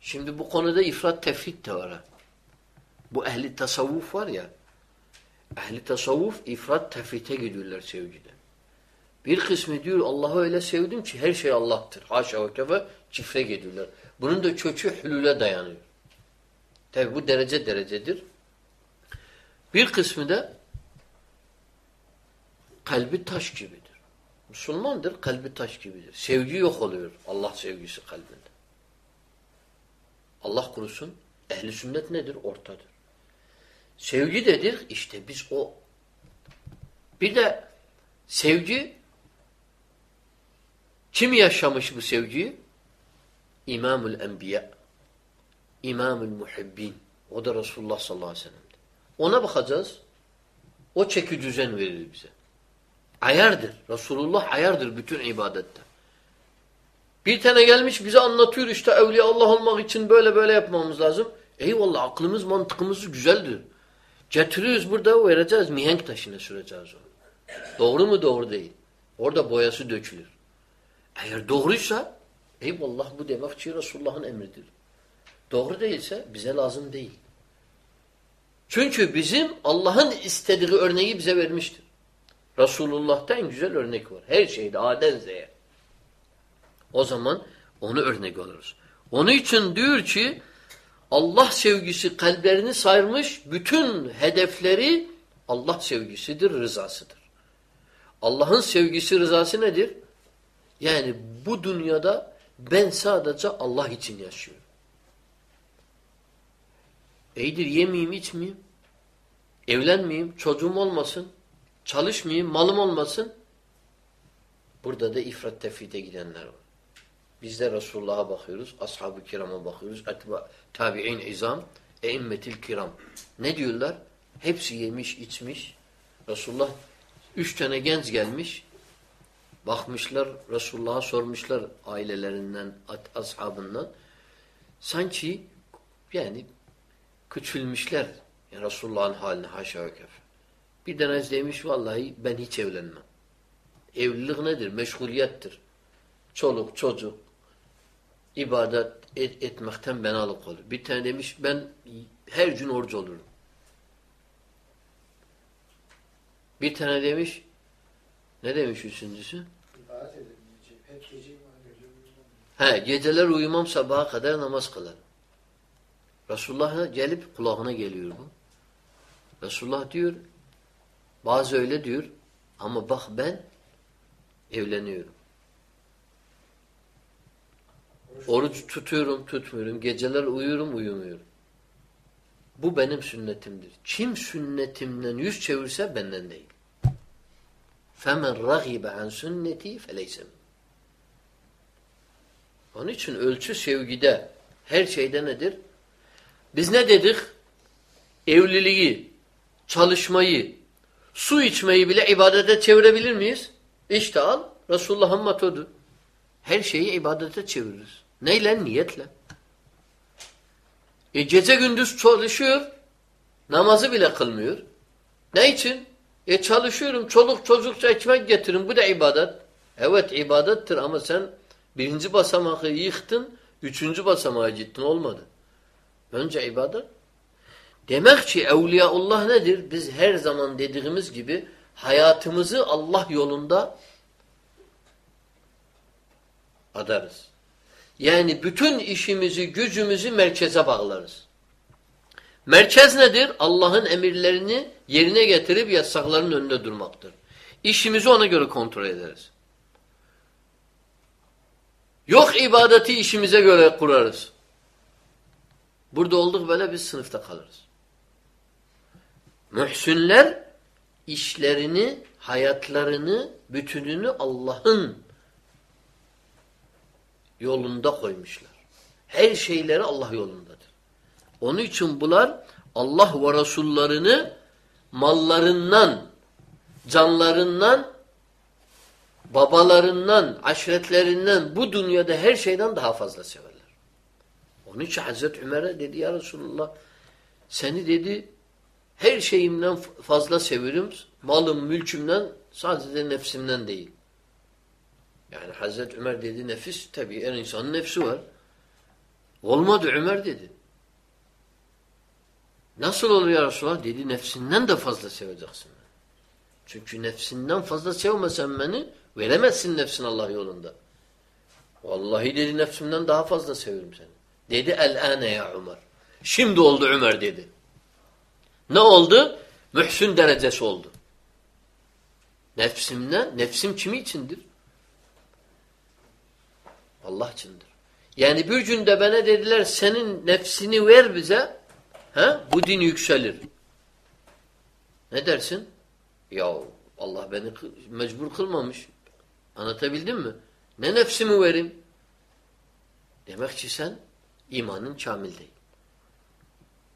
[SPEAKER 1] Şimdi bu konuda ifrat tefrit de var. Bu ehli tasavvuf var ya, ehli tasavvuf ifrat tefrite gidiyorlar sevgiden. Bir kısmı diyor Allah'ı öyle sevdim ki her şey Allah'tır. Haşa ve kefe çifre gidiyorlar. Bunun da kökü hülüle dayanıyor. Tabi bu derece derecedir. Bir kısmı da kalbi taş gibidir. Müslümandır, kalbi taş gibidir. Sevgi yok oluyor. Allah sevgisi kalbinde. Allah kurusun. Ehli sünnet nedir? Ortadır. Sevgi dedir. işte biz o. Bir de sevgi kim yaşamış bu sevgiyi? İmamül Enbiya. İmamül Muhibbin. O da Resulullah sallallahu aleyhi ve sellem'dir. Ona bakacağız. O çeki düzen verir bize. Ayardır. Resulullah ayardır bütün ibadette. Bir tane gelmiş bize anlatıyor işte evliya Allah olmak için böyle böyle yapmamız lazım. Eyvallah aklımız mantıkımız güzeldir. Getiriyoruz burada vereceğiz. Mihenk taşına süreceğiz onu. Doğru mu? Doğru değil. Orada boyası dökülür. Eğer doğruysa eyvallah bu demek ki Resulullah'ın emridir. Doğru değilse bize lazım değil. Çünkü bizim Allah'ın istediği örneği bize vermiştir. Resulullah'ta güzel örnek var. Her şeyde Aden Z'ye. O zaman onu örnek alırız. Onun için diyor ki Allah sevgisi kalplerini sarmış, bütün hedefleri Allah sevgisidir, rızasıdır. Allah'ın sevgisi, rızası nedir? Yani bu dünyada ben sadece Allah için yaşıyorum. İyidir yemeyeyim, içmeyeyim, evlenmeyeyim, çocuğum olmasın, çalışmayayım, malım olmasın. Burada da ifrat tefrite gidenler var. Biz de Resulullah'a bakıyoruz, ashab-ı kirama bakıyoruz, etba, tabi'in izam, eimmetil kiram. Ne diyorlar? Hepsi yemiş, içmiş. Resulullah üç tane genç gelmiş. Bakmışlar, Resulullah'a sormuşlar ailelerinden, ashabından. Sanki yani küçülmüşler. Yani Resulullah'ın haline haşa ve. Bir tanesi demiş vallahi ben hiç evlenmem. Evlilik nedir? Meşguliyettir. Çoluk, çocuk, ibadet et, etmekten ben alıkoyur. Bir tane demiş ben her gün oruç olurum. Bir tane demiş ne demiş üçüncüsü? He, geceler uyumam sabaha kadar namaz kılar. Resulullah'a gelip kulağına geliyor bu. Resulullah diyor bazı öyle diyor ama bak ben evleniyorum. Oruç tutuyorum, tutmuyorum. Geceler uyuyorum, uyumuyorum. Bu benim sünnetimdir. Kim sünnetimden yüz çevirse benden değil. فَمَنْ رَغِبَ عَنْ sünneti فَلَيْسَمْ Onun için ölçü sevgide, her şeyde nedir? Biz ne dedik? Evliliği, çalışmayı, su içmeyi bile ibadete çevirebilir miyiz? İşte al, Resulullah'ın metodu. Her şeyi ibadete çeviririz. Neyle? Niyetle. E gece gündüz çalışıyor, namazı bile kılmıyor. Ne için? E çalışıyorum, çoluk çocukça ekmek getirin, bu da ibadet. Evet ibadettir ama sen Birinci basamağı yıktın, üçüncü basamağa gittin. Olmadı. Önce ibadet. Demek ki Evliyaullah nedir? Biz her zaman dediğimiz gibi hayatımızı Allah yolunda adarız. Yani bütün işimizi, gücümüzü merkeze bağlarız. Merkez nedir? Allah'ın emirlerini yerine getirip yasakların önünde durmaktır. İşimizi ona göre kontrol ederiz. Yok ibadeti işimize göre kurarız. Burada olduk böyle biz sınıfta kalırız. Mühsünler işlerini, hayatlarını, bütününü Allah'ın yolunda koymuşlar. Her şeyleri Allah yolundadır. Onun için bunlar Allah ve Resullarını mallarından, canlarından, babalarından, aşiretlerinden, bu dünyada her şeyden daha fazla severler. Onun için Hazreti Ömer'e dedi ya Resulullah seni dedi her şeyimden fazla severim. Malım, mülkümden sadece nefsimden değil. Yani Hazreti Ömer dedi nefis tabi her insanın nefsi var. Olmadı Ömer dedi. Nasıl olur ya Resulallah? Dedi nefsinden de fazla seveceksin. Çünkü nefsinden fazla sevmesen beni veremezsin nefsin Allah yolunda. Vallahi dedi nefsimden daha fazla severim seni. Dedi el-ane ya Ömer. Şimdi oldu Ömer dedi. Ne oldu? Mühsün derecesi oldu. Nefsimden, nefsim kimi içindir? Allah içindir. Yani bir günde bana dediler senin nefsini ver bize he? bu din yükselir. Ne dersin? Ya Allah beni mecbur kılmamış. Anlatabildim mi? Ne nefsimi verim? Demek ki sen imanın kamil değil.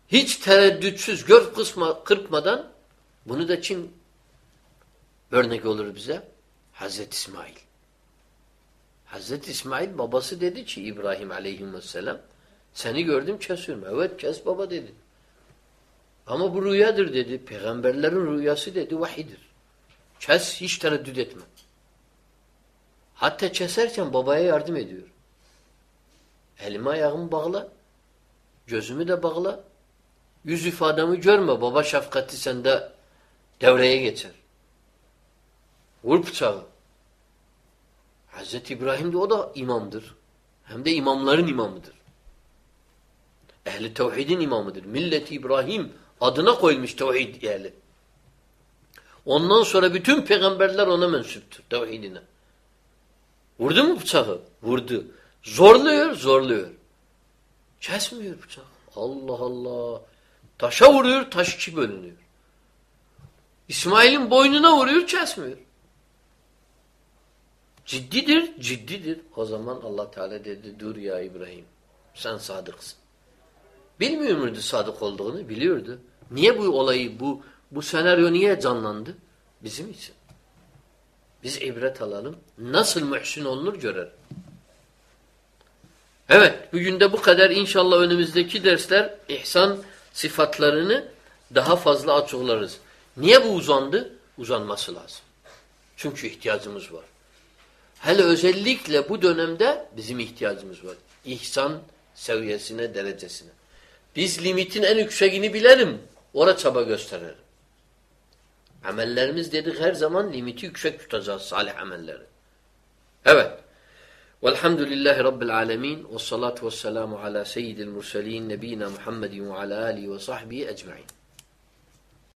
[SPEAKER 1] Hiç tereddütsüz, göz kısma, kırpmadan bunu da kim örnek olur bize? Hazreti İsmail. Hazreti İsmail babası dedi ki İbrahim aleyhisselam seni gördüm kesiyorum. Evet kes baba dedi. Ama bu rüyadır dedi. Peygamberlerin rüyası dedi vahidir. Kes hiç tereddüt etme. Hatta keserken babaya yardım ediyor. Elimi ayağımı bağla. Gözümü de bağla. Yüz ifademi görme. Baba şefkati sende devreye geçer. Vur bıçağı. Hazreti İbrahim de o da imamdır. Hem de imamların imamıdır. Ehli tevhidin imamıdır. Milleti İbrahim adına koymuş tevhid ehli. Ondan sonra bütün peygamberler ona mensuptur tevhidine. Vurdu mu bıçağı? Vurdu. Zorluyor, zorluyor. Kesmiyor bıçağı. Allah Allah. Taşa vuruyor, taş iki bölünüyor. İsmail'in boynuna vuruyor, kesmiyor. Ciddidir, ciddidir. O zaman Allah Teala dedi, dur ya İbrahim, sen sadıksın. Bilmiyor muydu sadık olduğunu? Biliyordu. Niye bu olayı, bu bu senaryo niye canlandı? Bizim için. Biz ibret alalım. Nasıl mühsin olunur görer. Evet, bugün de bu kadar. İnşallah önümüzdeki dersler ihsan sıfatlarını daha fazla açıklarız. Niye bu uzandı? Uzanması lazım. Çünkü ihtiyacımız var. Hele özellikle bu dönemde bizim ihtiyacımız var. İhsan seviyesine, derecesine. Biz limitin en yükseğini bilelim. Orada çaba gösterelim. Amellerimiz dedik her zaman limiti yüksek tutacağız salih amelleri. Evet. Velhamdülillahi Rabbil alemin. Ve salatu ve selamu ala seyyidil murselin nebina Muhammedin ve ala alihi ve sahbihi ecma'in.